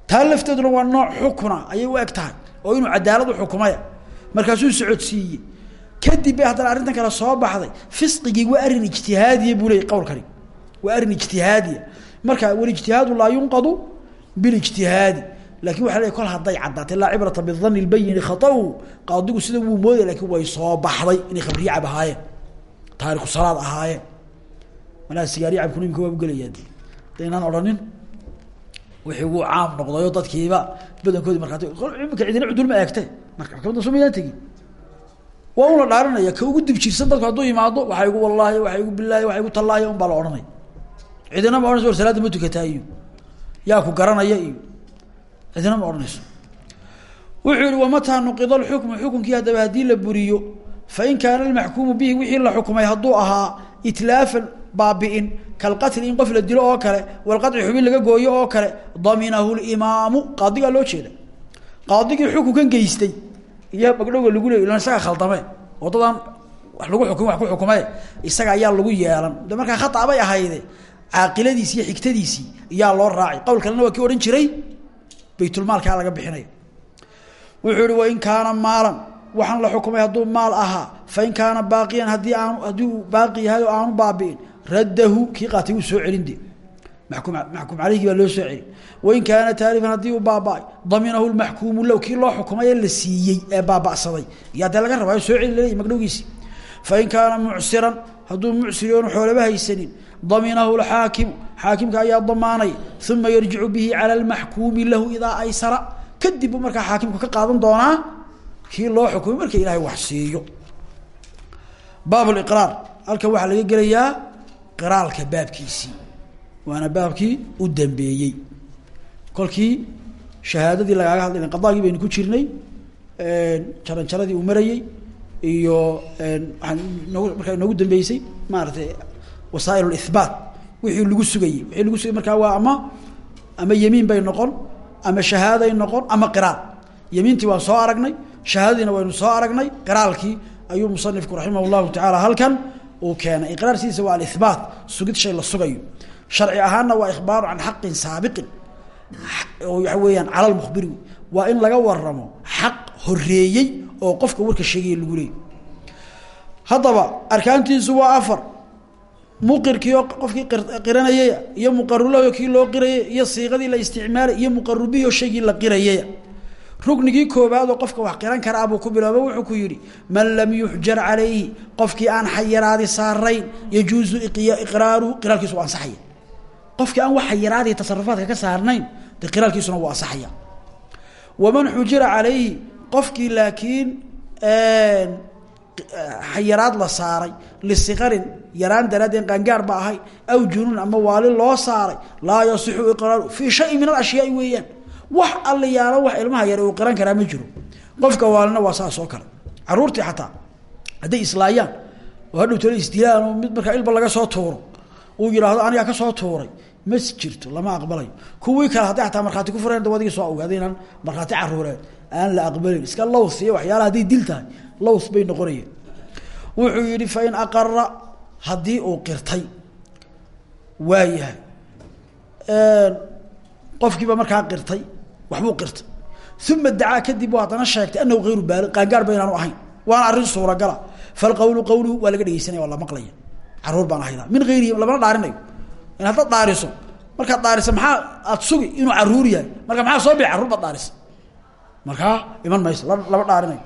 Taa lafteeduna waa nooc xukuna ayay u eg tahay oo inuu cadaalad u xukumaya markaasuu socodsiiyey kadib bay haddana arrintan kale soo baxday. Fisqigii waa arrin ijtihaadiya buu leeyay qowlkani. Waa arrin ijtihaadiya. Marka walijtihaadu laa yunqadu bilijtihaadi laakiin waxa le kol hadday caddaatay laa cibrata bidani lbayini khatau. Qaadigu sida wuu moodaya laakiin way soo baxday inay khamriye cab ahaayeen taariku salaad ahaayeen malaa sigaariya cabkuna imika waa ugelayaa da inaan odhanin wixii wuu caam noqdayo dadkiiba badankoodi markaati imika cidina cudul ma eegte marka maxkamadda soo maydaan waa un la dhaarinaya ka ugu dibjirsan dadku hadduu yimaado waxaa igu wallaahi waxaa igu bilaahi waxaa igu tallaaya un baa la odhanaya ma ohanayso war ma tukataa yaa ku garanaya iyo. Ma odhanayso. Wuxuu yihi nuqida lxukmu xukunkii haddaba haddii la buriyo fain kaana almaxkuumu bihi wixii la xukumay hadduu ahaa itlaafan baabi'in kalqatli in qof la dilo oo kale walqaci xubin laga gooyo oo kale daminahu limaamu qaadigaa loo jeeda qaadigii xukunkan geystay iyo magdhowga lagu leey ilan isaga khaldame waddadan wax lagu xukum wax ku xukume isaga ayaa lagu yeelan de markaa khata bay ahayde caaqiladiisi iyo xigtadiisii iyaa loo raacay qowl kalena waa kii odhan jiray baytulmaalkaa laga bixinayo wuxuu yihi wain waxaan la xukumay hadduu maal ahaa. Fain kaana baaqiyan haddii aanu haddii uu baaqi yahay oo aanu baabi'in raddahu kii qaatay wuu soo celin de makum maxkuum caleyhgii baa loo soo celin. Wain kaana taalifan haddii uu baaba-ay daminahu lmaxkuumu low kii loo xukumay ee la siiyey ee baaba'saday. Yaa dee laga rabaayo soo celi laleeyahy magdhowgiisi fain kaana mucsiran hadduu mucsiri xoolaba haysanin daminahu lxaakimu xaakimka ayaa damaanay. Uma yarjicu bihi cala lmaxkuumi lahu idaa aysara. Kadib buu markaa xaakimku ka qaadan doonaa kii loo xukumay marka ilaahay wax siiyo. Baab liqraar halkan waxaa laga gelayaa qiraalka baabkiisii. Waana baabkii u dambeeyey. Kolkii shahaadadii lagaaga hadlay qadaagii baynu ku jirnay jaran jaradii uu marayey iyo waaan noogu markaa inoogu dambeysay maaratay wasaail ihbaat wixii lagu sugayey wixii lagu sugay markaa waa ama ama yemiin bay noqon ama shahaaday noqon ama qiraal. Yemiintii waan soo aragnay shahaadadiina waynu soo aragnay qiraalkii ayuu musanifku raximah llahu tacaala halkan uu keenay. Iqraar sidiisa waa alihbaat sugid shay la sugayo. Sharci ahaanna waa ikhbaaru can xaqin saabiqin. Oo waxa weeyaan cala lmukhbiri waa in laga waramo xaq horeeyey oo qofka warka sheegaya lagu leeyay haddaba arkaantiisu waa afar. Muqirkii oo qofkii qiranayaya iyo muqarulaho kii loo qirayay iyo siiqadii la isticmaalay iyo muqarubihi oo shaygii la qirayaya ruknigii koobaad oo qofka wax qiran kara abuu ku bilooba wuxuu ku yidhi man lam yuxjar calayhi qofkii aan xayiraadi saarayn yajuusu iqraaruhu qiraalkiisu u ansaxaya. Qofkii aan wax xayiraadi tasarufaadka ka saarnayn dee qiraalkiisuna wuu ansaxaya. Waman xujira calayhi qofkii laakiin xayiraad la saaray lisikarin yaraan daraadeen qaangaar ba ahay aw junuun ama waali loo saaray laa yasixu iqraaru fii shayin min alashyaai weeyaan wax alla yaalo wax ilmaha yare uu qiran karaa ma jiro. Qofka waalina waa saas oo kale. Caruurtii xataa hadday islaayaan oo hadhow tala isdilaan oo mid markaa ilba laga soo tuuro. Uu yidhaahdo anigaa ka soo tuuray. Mas jirto lama aqbalayo. Kuwii kale hadday ataa markhaati ku fureen dawadigi soo ogaaday inaan markhaati caruureed aan la aqbalin. Iska lows iyo waxyaalaha hadday dil tahay lows bay noqonayeen. Wuxuu yidhi fain aqara haddii uu qirtay waayahay qofkiiba markaa qirtay waxbuu qirtay. Uma dacaa kadib u haddana sheegtay anahu hayru baali qaangaar ba inaanu ahayn. Waana arrin suuragala. Falqawlu qawluhu waa laga dhegeysanaya waa la maqlaya. Caruur baan ahayda min hayrihi lamana dhaarinayo. In haddaad dhaariso markaad dhaarisa maxaa aada sugi inuu carruur yahay? Marka maxaa soo bixi carruur baad dhaarisa? Markaa iman mayso lama dhaarinayo.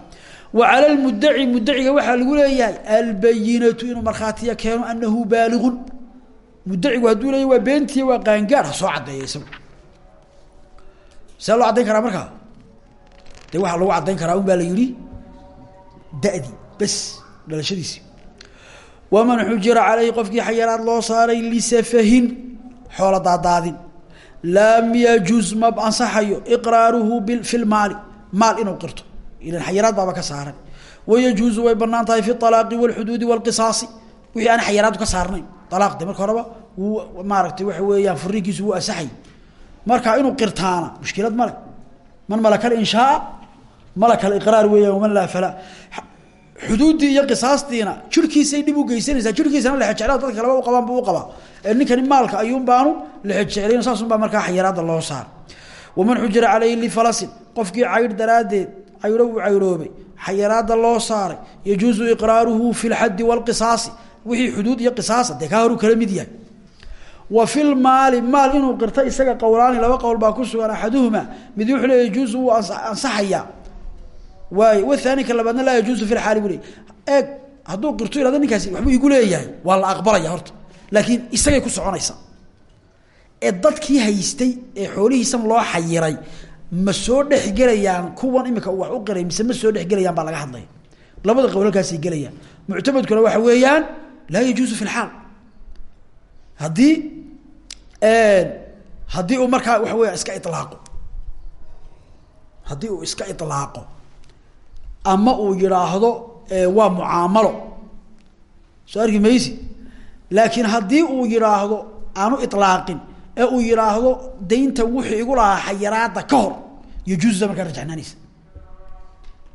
Wa cala lmudaci mudaciga waxaa lagu leeyahay albayinatu inuu markhaatiya keeno anahu baaligun mudacigu hadduu leeya waa beentiya waa qaangaar ha soo caddeeya isagu see loo caddayn karaa markaa? De waxaa lagu caddayn karaa un la yihi da'di bes dhalashadiisi. Waman xujira caleyhi qofkii xayaraad loo saaray lisafahin xoola daadaadin. Lam yajuz ma ansaxayo iqraaruhu fi lmaali maal inuu qirto. Ilan xayaraad baaba ka saaran. Wayajuuzu way bannaan tahay fi alaaqi wاlxuduudi wاlqisaasi wixii aan xayaraadu ka saarnayn. Alaaq de marka horeba maaragtay waxa weeyaan furiinkiisu wuu asaxay marka inuu qirtaana mushkilad male man malaka inshaaa malaka iqraar weeyaan waman laa falaa xuduuddii iyo qisaastiina jirkiisay dhib u geysanaysaa jirkiisana lexejeclada dadka kaleba u qabaan buu u qabaa. Ee ninkani maalka ayuun baanu lexejeclayn saasun baa markaa xayaraadda loo saara waman xujira caleyhi lifalasin qofkii caydh daraaddeed caydho uu caydhoobay xayaraadda loo saaray. Yajuusu iqraaruhu fi lxaddi wاlqisaasi wixii xuduud iyo qisaasa dee kaa horu kala mid yahay wa fi lmaali maal inuu qirta isaga qowlaani laba qowl baa ku sugan axaduhuma mid wuxuu le yajuusu wuu ansaxayaa waay wathani ka labaadna laa yajuusu fi lxaali buu eeg hadduu qirto ihahdo ninkaasi waxbuu igu leeyahay waa la aqbalaya horta. Laakiin isagay ku soconaysaa ee dadkii haystay ee xoolihiisan loo xayiray ma soo dhexgelayaan kuwan imika wax u qiray mise ma soo dhexgelayaan baa laga hadlaya. Labada qowl halkaasay muctamadkuna waxa weeyaan laa yajuusu fi lxaal haddii haddii uu markaa waxa weya iska ilaaqo haddii uu iska ilaaqo ama uu yidhaahdo waa mucaamalo. Soo arki maysi laakiin haddii uu yidhaahdo aanu ilaaqin ee uu yidhaahdo daynta wuxuu igu lahaa xayaraada ka hor yajuuzuda markaa rajxnaanaysa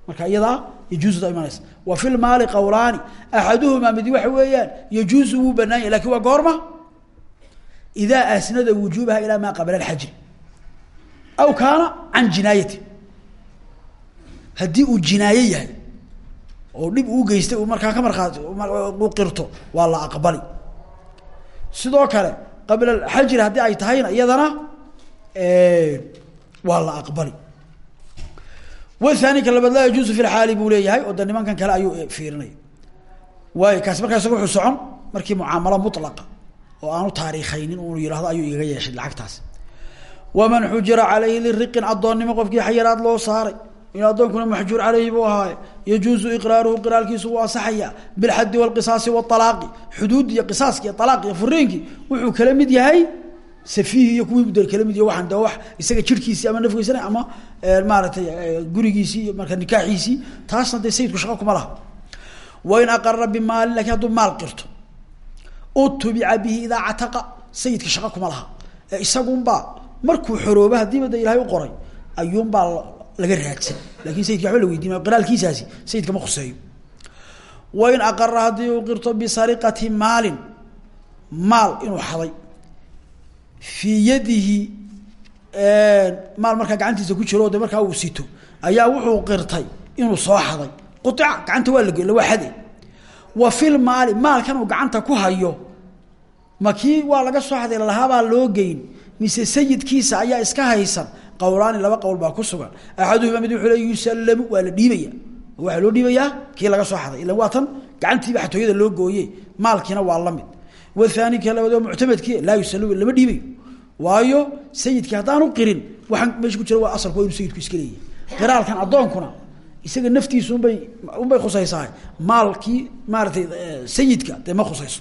marka iyadaa yajuuzuda imanaysa wa fi lmaali qowlaani axaduhumaa mid waxa weeyaan yajuuzu wuu banaan yahy waa goorma idaa asnada wujuubaha ilaa maa qabla alxajri aw kaana can jinaayati haddii uu jinaaye yahay oo dhib uu geystay uu markaa ka markhaati uu qirto waa la aqbali sidoo kale qabla alxajri haddii ay tahayna iyadana waa la aqbali wathani ka labaad laa yajuusu fi lxaali buu leeyahay oo de nimankan kale ayuu fiirinaya waayo kaasi markaa isaga wuxuu socon markii mucaamalo mutlaqa oo aanu taariikhaynin unu yihahdo ayuu igaga yeeshay lacagtaas. Waman xujira caleyhi liriqin addoonnimo qofkii xayaraad loo saaray in addoonkuna maxjuur caleyhi buu ahaaye yajuuzu iqraaruhu qiraalkiisu wuu asaxaya bilxaddi walqisaasi waalaaqi xuduud iyo qisaaski iyo alaaq iyo furiinkii wuxuu kala mid yahay safiihi iyo kuwii mudar kala mid yahy waxaan de wax isaga jirhkiisii ama nafgiisana ama maaratay gurigiisii iyo marka nikaaxiisii taasna dee sayidku shaqa kuma laha. Wain aqara bimaalin laakiin hadduu maal qirto utubica bihi idaa cataqa sayidka shaqa kuma laha. Ee markuu xorooba haddiiba de u qoray ayuunbaa laga raadsan. Lakin sayidka waba la weydiin ma qiraalkiisaasi sayidka ma khuseeyo wain aqara haddii uu qirto bisariqati maalin maal inuu xaday fii yadihi maal markaa gacantiisa ku jiro de uu sito ayaa wuxuu qirtay inuu soo xaday. Quica gacanta waa la waa wa fil maali maalkan uu gacanta ku hayo. Ma waa laga soo xaday lalahaabaa loo geyn. Mise sayidkiisa ayaa iska haysan. Qowlaani laba qowl baa ku sugan. Axaduhuma mid wuxuu le yusallamu waa la dhiibaya. Waxaa loo dhiibayaa kii laga soo xaday ilan waa tan gacantiiba xatooyada loo gooye maalkiina waa la mid. Wathani ka labaad oo muctamadkii laa lama dhiibayo. Waayo sayidkii haddaanu qirin waxaan meesha ku jira waa asalku waa inu sayidku iska leeyahay. Qiraalkan addoonkuna isaga naftiisu unbay khusaysahay. Maalkii maaratay sayidka dee khusayso.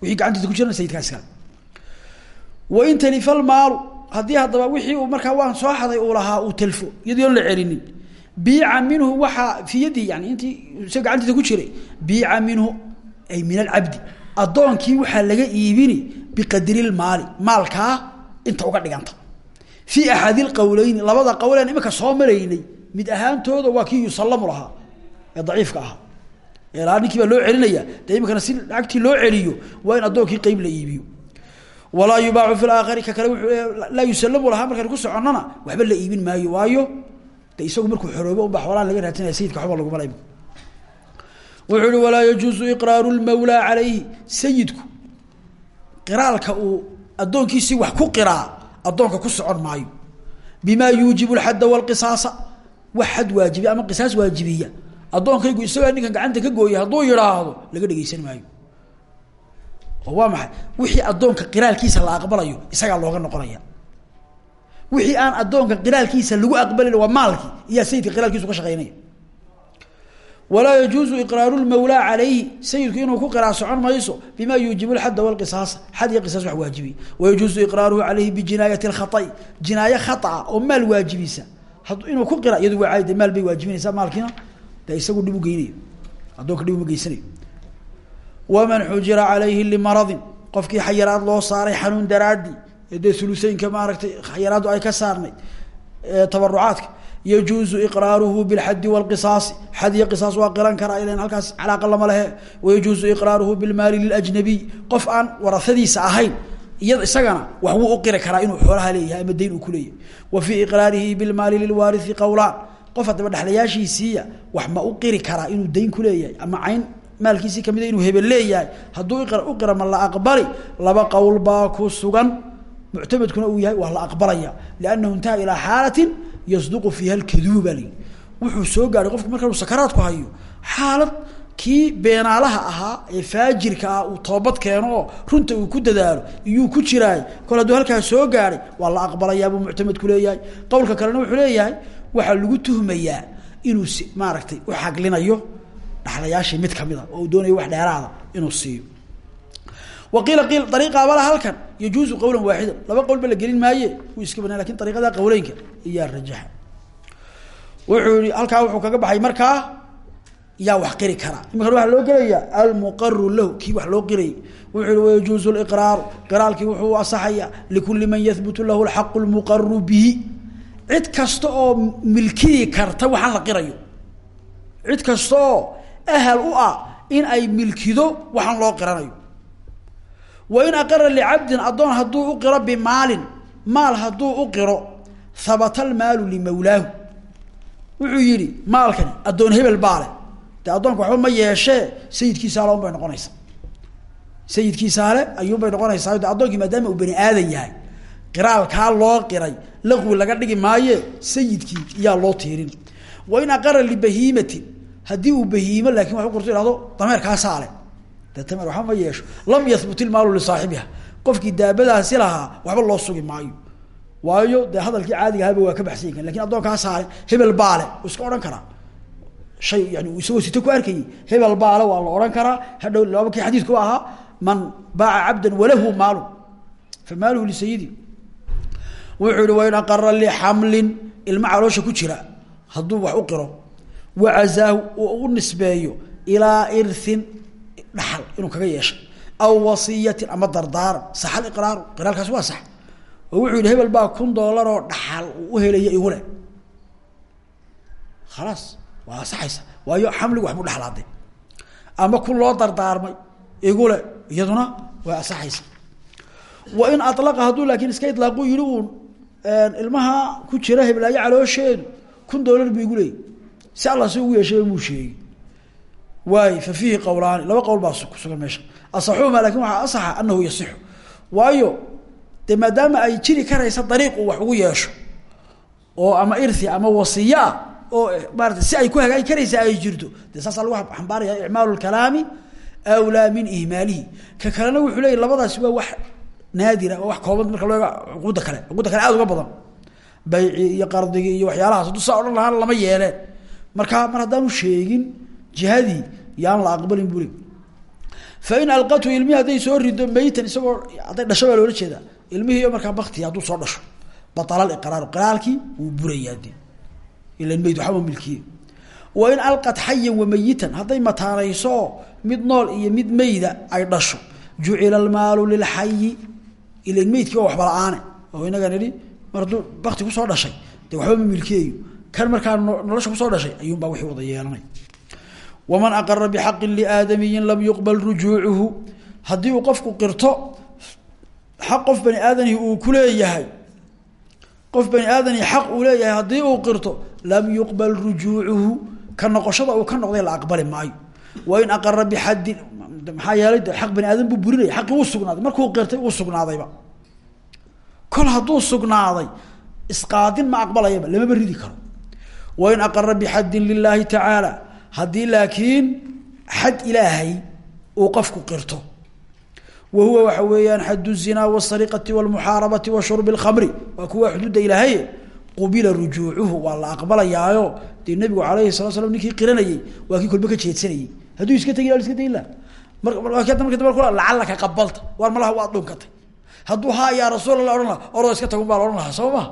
Wixii gacantiisa ku jirana sayidkaa iskale wain talifa lmaalu haddii haddaba wixii markaa waan soo xaday uu lahaa uu talfo iyadii oon la celinin. Biica minhu waxaa fii yadihi yani intii isa gacantiisa ku jiray biica minhu ay min alcabdi. Addoonkii waxaa laga iibini biqadri lmaali maalkaa inta uga dhiganta. Fii axadi lqowleyni labada qowleen imika soo maraynay mid ahaantooda waa kii yusallamu lahaa ee daciifka ahaa. Ilaa ninkii baa loo celinaya dee si lacagtii loo celiyo waa in addoonkii qeyb la iibiyo. Walaa yubaacu fi aakhari ka kale wuuu laa yusallamu lahaa markaan ku soconnana waxba la iibin maayo waayo de isagu markuu xoroobo unbaa xoolaha laga raadsanaya sayidka waxba laguma la wuxuu uhi walaa yajuusu iqraaru lmawlaa calayhi. Sayidku qiraalka uu addoonkiisii wax ku qiraa addoonka ku socon maayo. Bimaa yuujibu lxadda walqisaasa wax xad waajibiya ama qisaas waajibiya. Addoonkaygu isagoo ninkan gacanta ka gooyay hadduu yidhaahdo laga dhegeysan maayo. Waa maxay? Wixii addoonka qiraalkiisa la aqbalayo isagaa looga noqonaya. Wixii aan addoonka qiraalkiisa lagu aqbalin waa maalkii iyaa sayidka qiraalkiisu ka shaqeynaya walaa yajuusu iqraaru lmawlaa calayhi sayidku inuu ku qiraa socon mayso bima yuujibu lxadda walqisaasa. Xad iyo qisaas wax waajibiya wayajuusu iqraaruhu calayhi bijinaayati lkhaai jinaaye khaaa oo maal waajibisa inuu ku qira iyadu waa caadi maal bay waajibinaysaa maalkiina. De isagu dhib ugeynayo addoonka dhib uma geysanayo waman xujira calayhi limaradin. Qofkii xayaraad loo saaray xanuun daraadi ee dee uluseynka maaragtay xayaraaddu ay ka saarnay tabarucaadka yajuuzu iqraaruhu bilxadi wlqisaasi xad iyo qisaas waa qiran karaa ilan halkaas calaaqa lama lehe wayajuuzu iqraaruhu bilmaali liljnabiy qof aan warasadiisa ahayn iyada isagana wax wuu uqiri karaa inuu xoolaha leeyahay ama dayn uu kuleeyahay wa fii iqraarihi bilmaali lilwaarithi qowlaan qof haddaba dhexlayaashiisiiya wax ma u qiri karaa inuu dayn kuleeyahay ama cayn maalkiisii kamida inuu hebel leeyahay. Hadduu u qira ma la aqbali. Laba qowl baa ku sugan. Muctamadkuna uu yahay waa la aqbalaya. Liannahu intaha ilaa xaalatin yasduqu fiiha lkaduub baa layihi wuxuu soo gaaray qofku marka uu sakaraadku hayo xaalad kii beenaalaha ahaa ee faajirka ah uu toobad keeno oo runta uu ku dadaalo iyuu ku jiraay kol hadduu halkaas soo gaaray waa la aqbalayaa buu muctamadku leeyahay. Qowlka kalena wuxuu leeyahay waxaa lagu tuhmayaa inuu si maaragtay u xaglinayo dhaxlayaashii mid kamida oo uu doonayo wax dheeraada inuu siiyo. Waqiila qiil ariiqaabala halkan yajuuzu qowlan waaxidan laba qowl ba la gelin maaye wuu iska banaa laakiin ariiqada qowleynka iyaa rajaxa. Wuxuu yihi halkaa wuxuu kaga baxay markaa yaa wax qiri karaa iminkan waxaa loo gelayaa almuqaru lahu kii wax loo qirayay. Wuxuu yihi wayajuuzu liqraaru qiraalkii wuxuu asaxaya likuli man yahbutu lahu lxaqu lmuqaru bihi. Cid kasta oo milkiyi karta waxaan la qirayo. Cid kasta ahal u ah in ay milkido waxaan loo qiranayo. Wain aqara licabdin addoon hadduu u qiro bimaalin maal hadduu u qiro habata almaalu limawlaahu wuxuu yidhi maalkani addoon hebel baale dee addoonka waxba ma yeeshee sayidkiisaale bay noqonaysaa. Sayidkiisaale ayuunbay noqonaysaa. De addoonkii maadaama uu bani aadan yahay qiraalkaa loo qiray laqwi laga dhigi maaye sayidkii iyaa loo tiirin. Wain aqara libahiimatin haddii uu bahiimo laakin wax u qorto ihahdo dameerkaasaale de dameer waxba ma yeesho. Lam yahbut ilmaalu lisaaxibiha qofkii daabadaasi lahaa waxba loo sugi maayo. Waayo dee hadalkii caadiga ahaba waa ka baxsan kan laakiin addoonkaa saale hebel baale iska odhan karaa shay yani isagoo sito ku arkayay hebel baale waa la odhan karaa. Hadhow laba kii xadiidku man baaca cabdan walahu maalu fa maaluhu lisayidi wuxuu yihi wain aqara lixamlin ilma caloosha ku jira hadduu wax u qiro wacazaahu uu u nisbeeyo ilaa irin dhaxal inuu kaga yeeshay aw wasiyatin ama dardaaran saxal iqraaru qiraalkaasi waa sax. Oo wuxuu yihi baa kun doolar oo dhaxal uu uhelaya igule khalaas waa asaxaysa waayo xamligu waxbuu dhexlaaday ama kun loo dardaarmay igule iyaduna waa asaxaysa wa in alaqa hadduu laakiin iska ilaaqu yihi uun ilmaha ku jira heblaayo caloosheedu kun doolar buu igu si alla si ugu yeeshayba muu sheegi waay fa fiihi qowlaani laba qowl baa kusugan meesha. Asaxuhuma laakiin waxaa asaxa anahu yasixu. Waayo dee maadaama ay jiri karaysa dariiq uu wax ugu yeesho oo ama irthi ama wasiyaa oo maarata si ay ku hagaagi karaysa ay jirto. Dee saasaa lagu xambaaraya icmaalu lkalaami awlaa min ihmaalihi. Ka kalena wuxuu leeyay labadaasi waa wax naadira waa wax kooban marka looga cuquudda kale cuquudda kale aad uga badan. Bayci iyo qardigii iyo waxyaalahaas hadduu saa odhan lama yeeleen marka mar haddaanu sheegin jihadii yaan la aqbalin bule fain alqathu ilmihii hadday soo rido meytan isagoo hadday dhasho baa loola jeedaa. Ilmihiiyo markaa bakti hadduu soo dhasho. Baala liqraaru qiraalkii wuu burayaa de ilan meyd waxba milkiye wa in alqad xayan wamayitan hadday mataanayso mid nool iyo mid meyda ay dhasho. Jucila almaalu lilxayi ilan meydkii waa waxba la'aane. Oo inaga nidhi mar hadduu bakti ku soo dhashay dee waxba ma milkiyayo kan markaa nolosha ku soo dhashay ayuunbaa wixii wada yeelanay. Waman aqara bixaqin liaadamiyin lam yuqbal rujuucuhu. Haddii qofku qirto xaq bani aadanihi uu ku leeyahay qof bani aadanihi xaq uu leeyahay haddii uu qirto lam yuqbal rujuucuhu ka noqoshada uu ka noqday la aqbali maayo wain aqara bixaddin maxaa yeelay de xaq bani aadan buu burinaya xaqii uu sugnaaday markuu qirtay uu sugnaadayba kol hadduu sugnaaday isqaadin ma aqbalayaba lamaba ridi karo wain aqara bixaddin lilaahi tacaala haddii laakiin xad ilaahay uu qofku qirto wa huwa waxa weeyaan xadu الzinaa wالsariqati wاlmuxaarabati wa shurbi اlkhamri waa kuwa xuduudda ilaahay qubila rujuucuhu waa la aqbalayaayo. Dee nebigu alayhi salaa slam ninkii qiranayey waa kii kolba ka jeedsanayey hadduu iska tegi iska tegi la. Lacalaka qabalta. Waar malaha waad dhunkatay hadduu haa yaa rasuul la odhan laha oroo iska tagun baa la odhan lahaa soo ma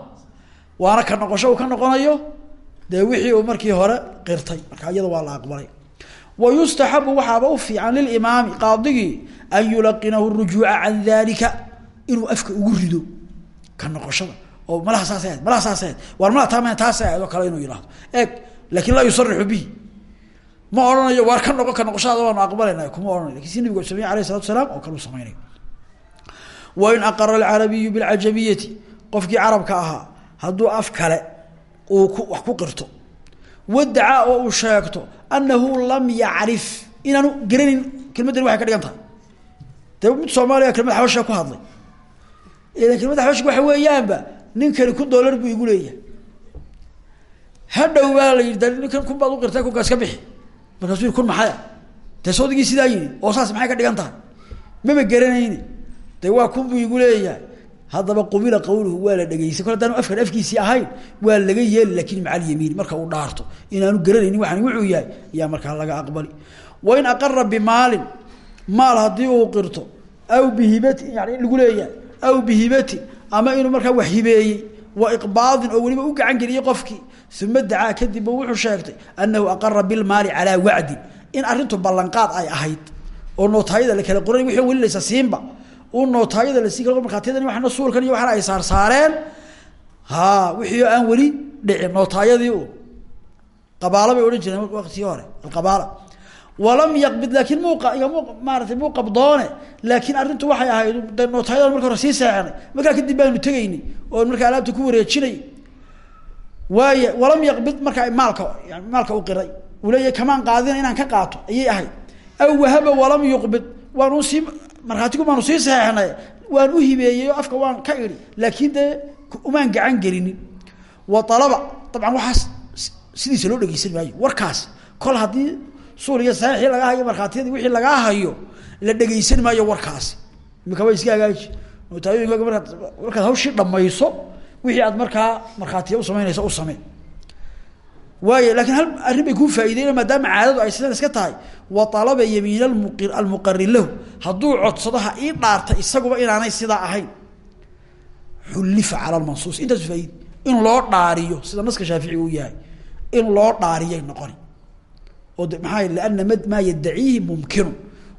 waana ka noqosho uu ka noqonayo. Dee wixii uu markii hore qirtay. Marka iyada waa la aqbalay. Wa yustaxabu waxaaba u fiican lilimaami qaadigii an yulaqinahu rujuuca can dalika inuu afka ugu rido. Ka noqoshada oo malaha saas ahayd malaha saas ahayd waar malaha taama taas ahayd oo kale inuu yihahdo eeg laakin laa yusarixu bihi ma odhanayo waar ka noqo ka noqoshada waanu aqbalayna kuma ohanayo laakiin si nabigu sameye alayh salatu salaam oo kale u sameynay wain aqara alcarabiyu bilcajamiyati qofkii carabka ahaa hadduu af kale uu ku wax ku qirto wadacaa oo uu sheegto anahu lam yacrif inaanu garanin kelmaddani waxay ka dhigan tahay. Dee mid soomaaliya kelmad xabasha ku hadlay. Ilan kelmadda xabashig waxa weeyaanba ninkani kun dollar buu igu leeyahay. Hadhow baa la yidhi da ninkan kun baad u qirtay kunkaas ka bixi. Markaasuu yii kun maxaya dee soodigii sidaa yidhi oo saas maxay ka dhigan tahay? Maba garanayni de waa kun buu igu leeyahay. Haddaba qubila qawluhu waa la dhegeysay kol haddaanu afkan afkiisii ahayn waa laga yeeli laakin maca alyamiin marka uu dhaarto. Inaanu garanaynin waxaan wuxuu yahay ayaa markaa laga aqbali. Wain aqara bimaalin maal haddii uu qirto aw bihibati yani lagu leeyahay aw bihibati ama inuu markaa wax hibeeyey wa iqbaadin oo weliba u gacan geliyey qofkii uma dacaa kadibba wuxuu sheegtay anahu aqara bilmaali calaa wacdin in arrintu ballanqaad ay ahayd. Oo nootaayada la kala qoray wixii weli laysa siinba. U nootaayada la sii kala markhaatiyadani waxna suulkan iyo waxna ay saarsaareen. Ha wixii aan weli dhicin nootaayadii u. Qabaalo bay odhan hore alqabaala walam yaqbid laakiin igama maaratay muu qabdoone laakiin arrintu waxay ahayd de nootaayada marka hore seexnay markaa kadib baanu tegaynay oo markaa alaabta ku wareejinay. Waaya walam yaqbid markaa maalka maalka u qiray. Uu kamaan qaadina inaan ka qaato ayay ahayd. Aw wahaba walam yuqbid waanu sii markhaatigu baanu sii saxeexnay waan u hibeeyey afka waan ka idhi laakiin dee umaan gacan gelinin. Wa alaba dabcan waxaas sidiisa loo dhegeysan maayo warkaas kol haddii suuliya saxiixii laga hayo markhaatiyadii wixii lagaa hayo la dhegeysan maayo warkaasi. Imika wa iska hagaaji notaayooyinka markaad markaad hawshii dhamayso wixii aad markaa markhaatiya u samaynaysa u samee. Waay laakiin hal arrin bay kuu faa'ideyn caadadu ay sidan iska tahay wa alaba yamiin almuqi almuqari lahu. Hadduu codsado ii dhaarta isaguba inaanay sidaa ahayn. Xullifa cala lmansuus intaas faaid in loo dhaariyo sida naska shaafici uu yahay in loo dhaariyay noqoni oo de maxaa liana m maa yaddaciihi mumkinu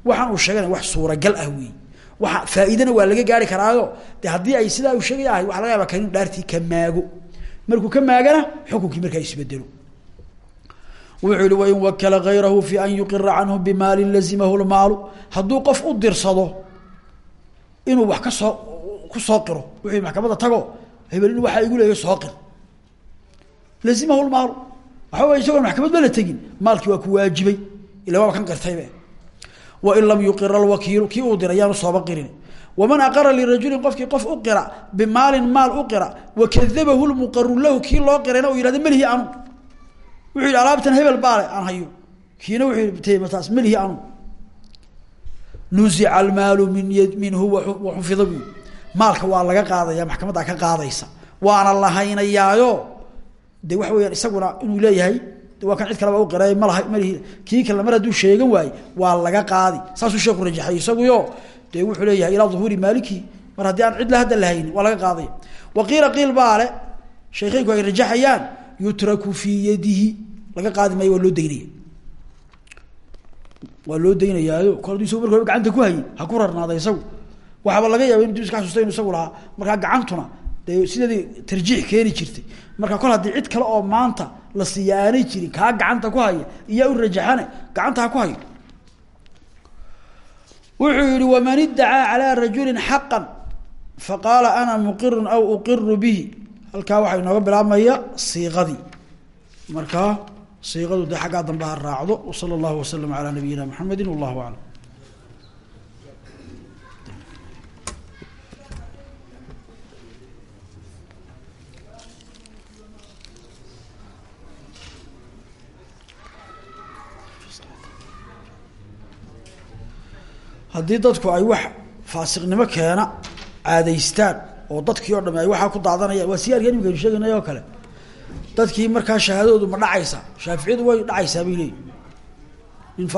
waxaan uu sheeganaya wax suuragal ah weey waa faa'iidana waa laga gaari karaayo de haddii ay sidaa uu sheegay ahay waxa laga yaaba kan inu dhaartii ka maago. Markuu ka maagana xukunkii markaa isbedelo wuxuu yihi wain wakala gayrahu fi an yuqira canhu bimaalin lazimahu lmaalu. Hadduu qof u dirsado inuu wax ka soo ku soo qiro wuxuu maxkamadda tago hebel in waxaa igu leeya soo qir. Lazimahu lmaalu waxa wey isagoon maxkamad ba la tegin. Maalkii waa ku waajibay. Ila waaba kan qirtaybe wain lam yuqira alwakiilu kii uu diray yaanu sooba qirin. Waman aqara lirajulin qofkii qof u qira bimaalin maal u qira wakadabahu lmuqaru lahu kii loo qirayna uu yihahdo melihi anu. Wuxuu alaabtan hebel baale aan hayo. Kiina wuxuu yihi tmataas melihi anu. Nuzica almaalu min minhu waxufida bu maalka waa laga qaadaya maxkamaddaa ka qaadaysa. Waana la de waxa weyaan isaguna inuu leeyahay waa kan cid kaleba qiray malaha malihi kii kalena mar hadduu sheegan waaye waa laga qaadi. Saasuu sheeku rajaxay isaguyo. Dee wuxuu leeyahay ilaa duhuuri maaliki mar haddii aan cid la hadda la haynin waa laga qaadaya wa qiila qiil baale sheekeynku ay rajaxayaan yutraku fii yadihi. Laga qaadi maayo waa loo daynaya. Waa loo daynayaayo. Kol gacanta ku hayay ha ku rarnaada isagu. Waxaaba laga yaaba in iska xasuusta inu isagu lahaa. Markaa gacantuna dee sideedii tarjiix keeni jirtay. Marka kol haddii cid kale oo maanta la siiya aanay jirin kaa gacanta ku haya iyaa u rajaxane gacanta ku hayo. Wuxuu yihi waman iddacaa calaa rajulin xaqan faqaala ana muqirun aw uqiru bihi. Halkaa waxaa inooga bilaabmaya siiqadii. Markaa siiqadu dee xaggaa dambe ha raacdo wsala allahu waslama calaa nabiyina maxamedi wallahu aclam haddii dadku ay wax faasiqnimo keena caadaystaan oo dadkii o dham ay waxaa ku daadanayaan waa si arkan imikaynu sheegaynay oo kale. Dadkii markaa shahaadadoodu ma dhacaysa shaaficiyadu way dhacaysaa bay leeyihiin nin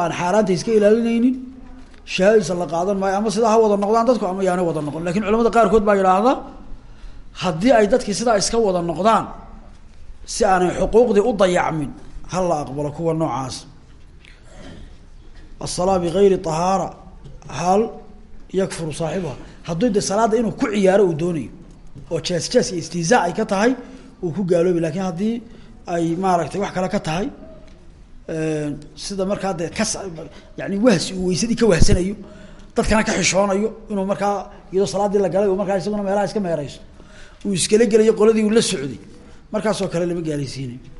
aan xaaraanta iska ilaalinaynin shahaadadiisa la qaadan maayo ama sidaa ha wada noqdaan dadku ama yaana wada noqon. Lakin culamada qaarkood baa yidhaahda haddii ay dadkii sidaa iska wada noqdaan si aanay xuquuqdii u dayacmin ha la aqbalo kuwa noocaas asalaa bigayri ahaara hal yakfuru saaxibuha hadduu de salaadda inuu ku ciyaaro uu doonayo oo jees jees iyo ay ka tahay uu ku gaaloobi laakiin haddii ay maaragtay wax kale ka tahay sida markaa dee kas yani wahsi uu ka wahsanayo dadkana ka xishoonayo inuu markaa iyadoo salaaddii la galay markaa isaguna meelaha iska meereyso uu iskala gelayo qoladii uu la socday markaasoo kale lama gaalaysiinayo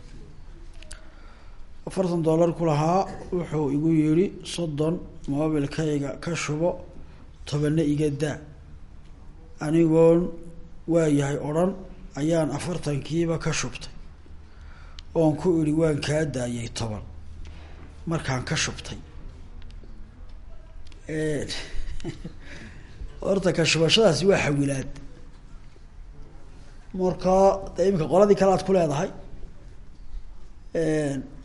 afartan dollar ku lahaa wuxuu igu yihi soddon mobilkayga ka shubo tobanna iga daa anigoon waayahay odhan ayaan afartankiiba ka shubtay. Oon ku idhi waan kaa daayay toban. Markaan ka shubtay. Horta ka shubashadaasi waa xawilaad. Marka iminka qoladii kale aad ku leedahay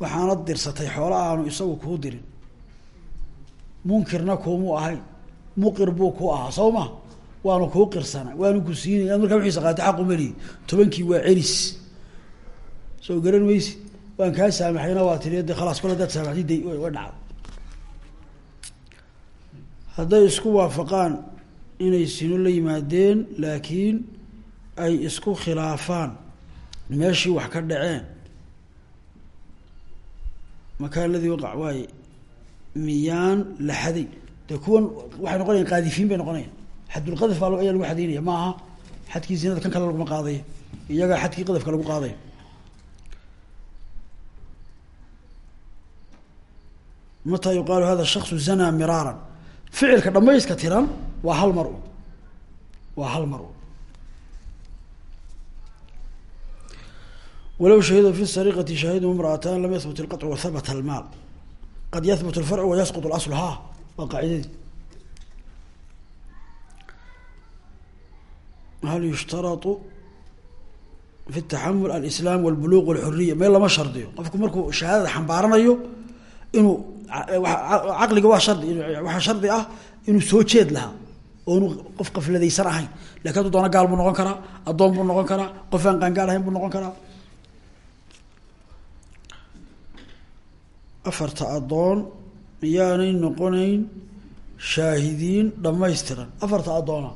waxaana dirsatay xoola aanu isagu kuu dirin. Munkirna kuumuu ahayn muqir buu ku ahaa soo ma? Waanu kuu qirsana waanu ku siinay markaa wixiisa qaatay xaqu melihi tobankii waa celis. Soo garan maysi waan kaa saamaxayna waa tiri de khalaas kole hadaad saamaxday isku waafaqaan inay sino la yimaadeen laakiin ay isku khilaafaan. Meeshii wax ka dhaceen makaan ladii waqac waaye miyaan la xaday dee kuwan waxay noqonayan qaadifiin bay noqonayan xadulqadaf baa ayaa lagu xadaynaya ma aha. Xadkii zinada kan kale laguma qaadayo iyagaa xadkii qadafka lagu qaadayo mataa yuqaalu hada shaksu zanaa miraaran. Ficilka dhamayska tiran waa hal mar u. Waa hal mar walow shahiduu fi sariqati shahidum imra'atan lam yahbut ilqacu wa habata almaal. Qad yahbut alfarcu wa yasqut alasl ha waa qaacidadii. Hal yushtarau fi taxamul alislaam walbuluq walxuriya meel lama shardiyo. Qofku markuu shahaadada xambaaranayo inuu caqliga waa shardi waxaa shardi ah inuu soo jeed lahaa. Oonu qof qafladaysan ahayn. Lakin hadduu doona gaal buu noqon karaa addoon buu noqon karaa qof aan qaangaar ahayn buu noqon karaa. Afarta addoon miyaanay noqonayn shaahidiin dhamaystiran afarta addoona.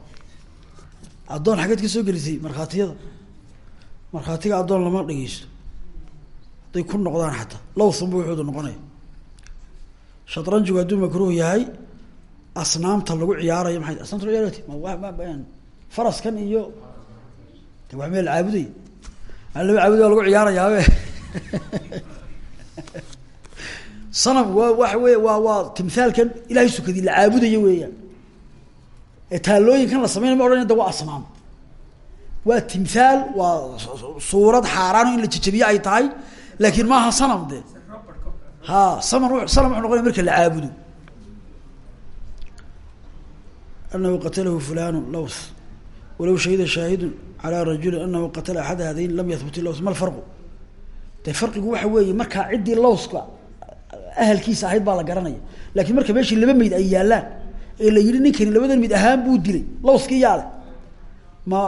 Addoon xaggeed ka soo gelisay markhaatiyada. Markhaatiga addoon lama dhegeysto hadday ku noqdaan xataa. Lowthunba wuxuudu noqonaya. Shatranjigu hadduu makruuh yahay. Asnaamta lagu ciyaarayo maay asnaamta lagu ciyaarayt faraskan iyo de waa meel caabuday maa laba caabuday waa lagu ciyaarayaabe sanam waa waxa wey waa waa timhaalkan ilahay sukadii la caabudayo weeyaan. Ee taalooyinkan la sameynay ma odhanaya de waa asnaam. Waa timhaal waa suurad xaaraano in la jejabiye ay tahay laakiin maaha sanam de ha saman sanam wuxuu noqonaya marka la caabudo. Anahu qatalahu fulanu lowth walow shahida shaahidu calaa rajulin anahu qatala axad hadayn lam yahbut ilowth ma lfarqu de farqigu waxa weeye markaa ciddii lowska ahalkiisa ahayd baa la garanaya. Laakiin marka meeshii laba meyd ay yaallaan ee la yihi ninkani labadan mid ahaan buu dilay lowskii yaale. Ma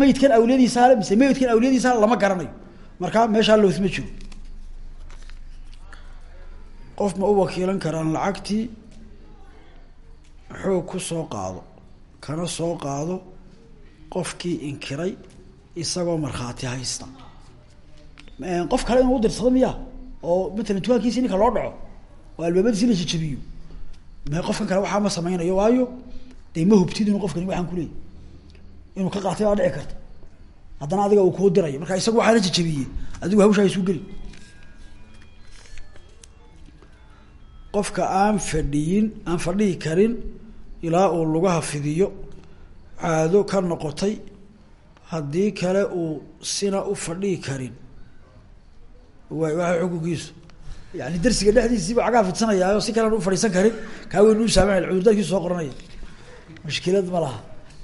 meydkan awliyadiisa hale mise meydkan awliyadiisa hale lama garanayo. Markaa meeshaa loos ma jiro. Qof ma u wakiilan karaan lacagtii xoog ku soo qaado? Kana soo qaado qofkii inkiray isagoo markhaati haysta. Qof kale inuu udirsado miya oo matalan dukaankiisi ninka loo dhaco oo albaabadiisi la jajabiyo me qofkan kale waxaa ma sameynayo waayo dee ma hubtid inuu qofkani waxaan kuleeyay inuu ka qaatay baa dhici karta. Haddana adiga uu kuu dirayo. Marka isaga waxaana jajabiyey adigu hawshaa isu geli. Qofka aan fadhiyin aan fadhihi karin ilaa uu lugaha fidiyo caado ka noqotay haddii kale uu sina u fadhihi karin waay waa xukunkiisu yani darsiga dhexdiisiiba cagaa fidsanayaayo si kalean u fadhiisan karin. Kaa weynu u saamay cudurdaarkiisu soo qoranaya mushkilad ma laha.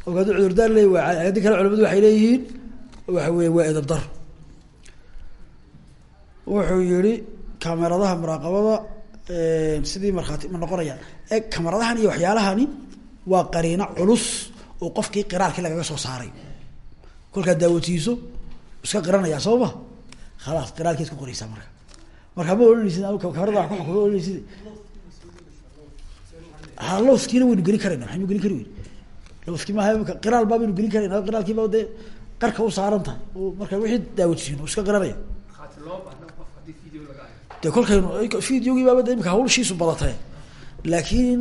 Ogaadu cudurdaar le haddii kale culamadu waxay leeyihiin waxa wey waa edab dar. Wuxuu yihi kameradaha muraaqabada sidii markhaati ma noqonayaan. E kamaradahan iyo waxyaalahani waa qariino culus oo qofkii qiraalkii lagaga soo saaray. Kolkaad daawatiiso iska qiranaya soo khalaas qiraalkii iska qoreysaa marka marka ma ohanaysid kamarada wa ku xukuma ohanaysid ha lowskiina waynu gelin karayna maxaynu gelin kari weyn lowski maaha imika qiraal baa baynu gelin karayna qiraalkiiba dee qarka u saaran tahay marka wixii daawatiisiin iska qiranaya de kolkaynu videogii baaba de imika hawlshiisu badatay laakiin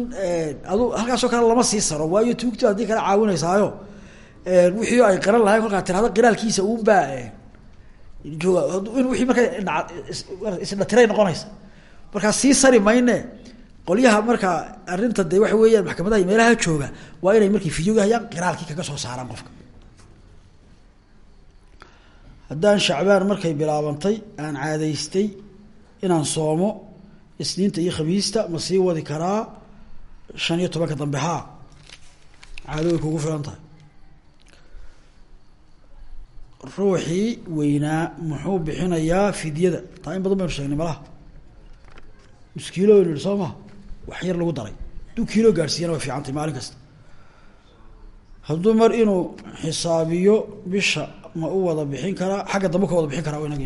adu halkaasoo kale lama sii saro waayo tuugti haddii kale caawinaysaayo wixii ay qiran lahay kolkaa tirahda qiraalkiisa unbaa jooga. In wixii marka isdhatiray noqonaysa. Markaa sii sari mayne qolyaha markaa arrinta de waxa weeyaan maxkamadaha meelaha jooga waa inay markay videogi hayaan qiraalkii kaga soo saaraan qofka. Haddaan shacbaan markay bilaabantay aan caadaystay inaan soomo isniinta iyo khamiista ma sii wadi karaa? Shan iyo tobanka dambe haa. Caado way kugu filan tahay ruuxii weynaa muxuu bixinayaa fidyada. Taa in badan baynu sheegnay malaha nus kiilo baynu yihi soo maha wax yar lagu daray. Hadduu kiilo gaadhsiiyana way fiicantay maalin kasta. Hadduu mar inuu xisaabiyo bisha ma u wada bixin karaa xagga dambe ka wada bixin karaa inag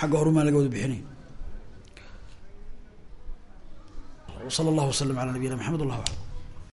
xagga horumaan laga wada bixinay sala allahu wasalam ala nabiyina maxamed wallah alam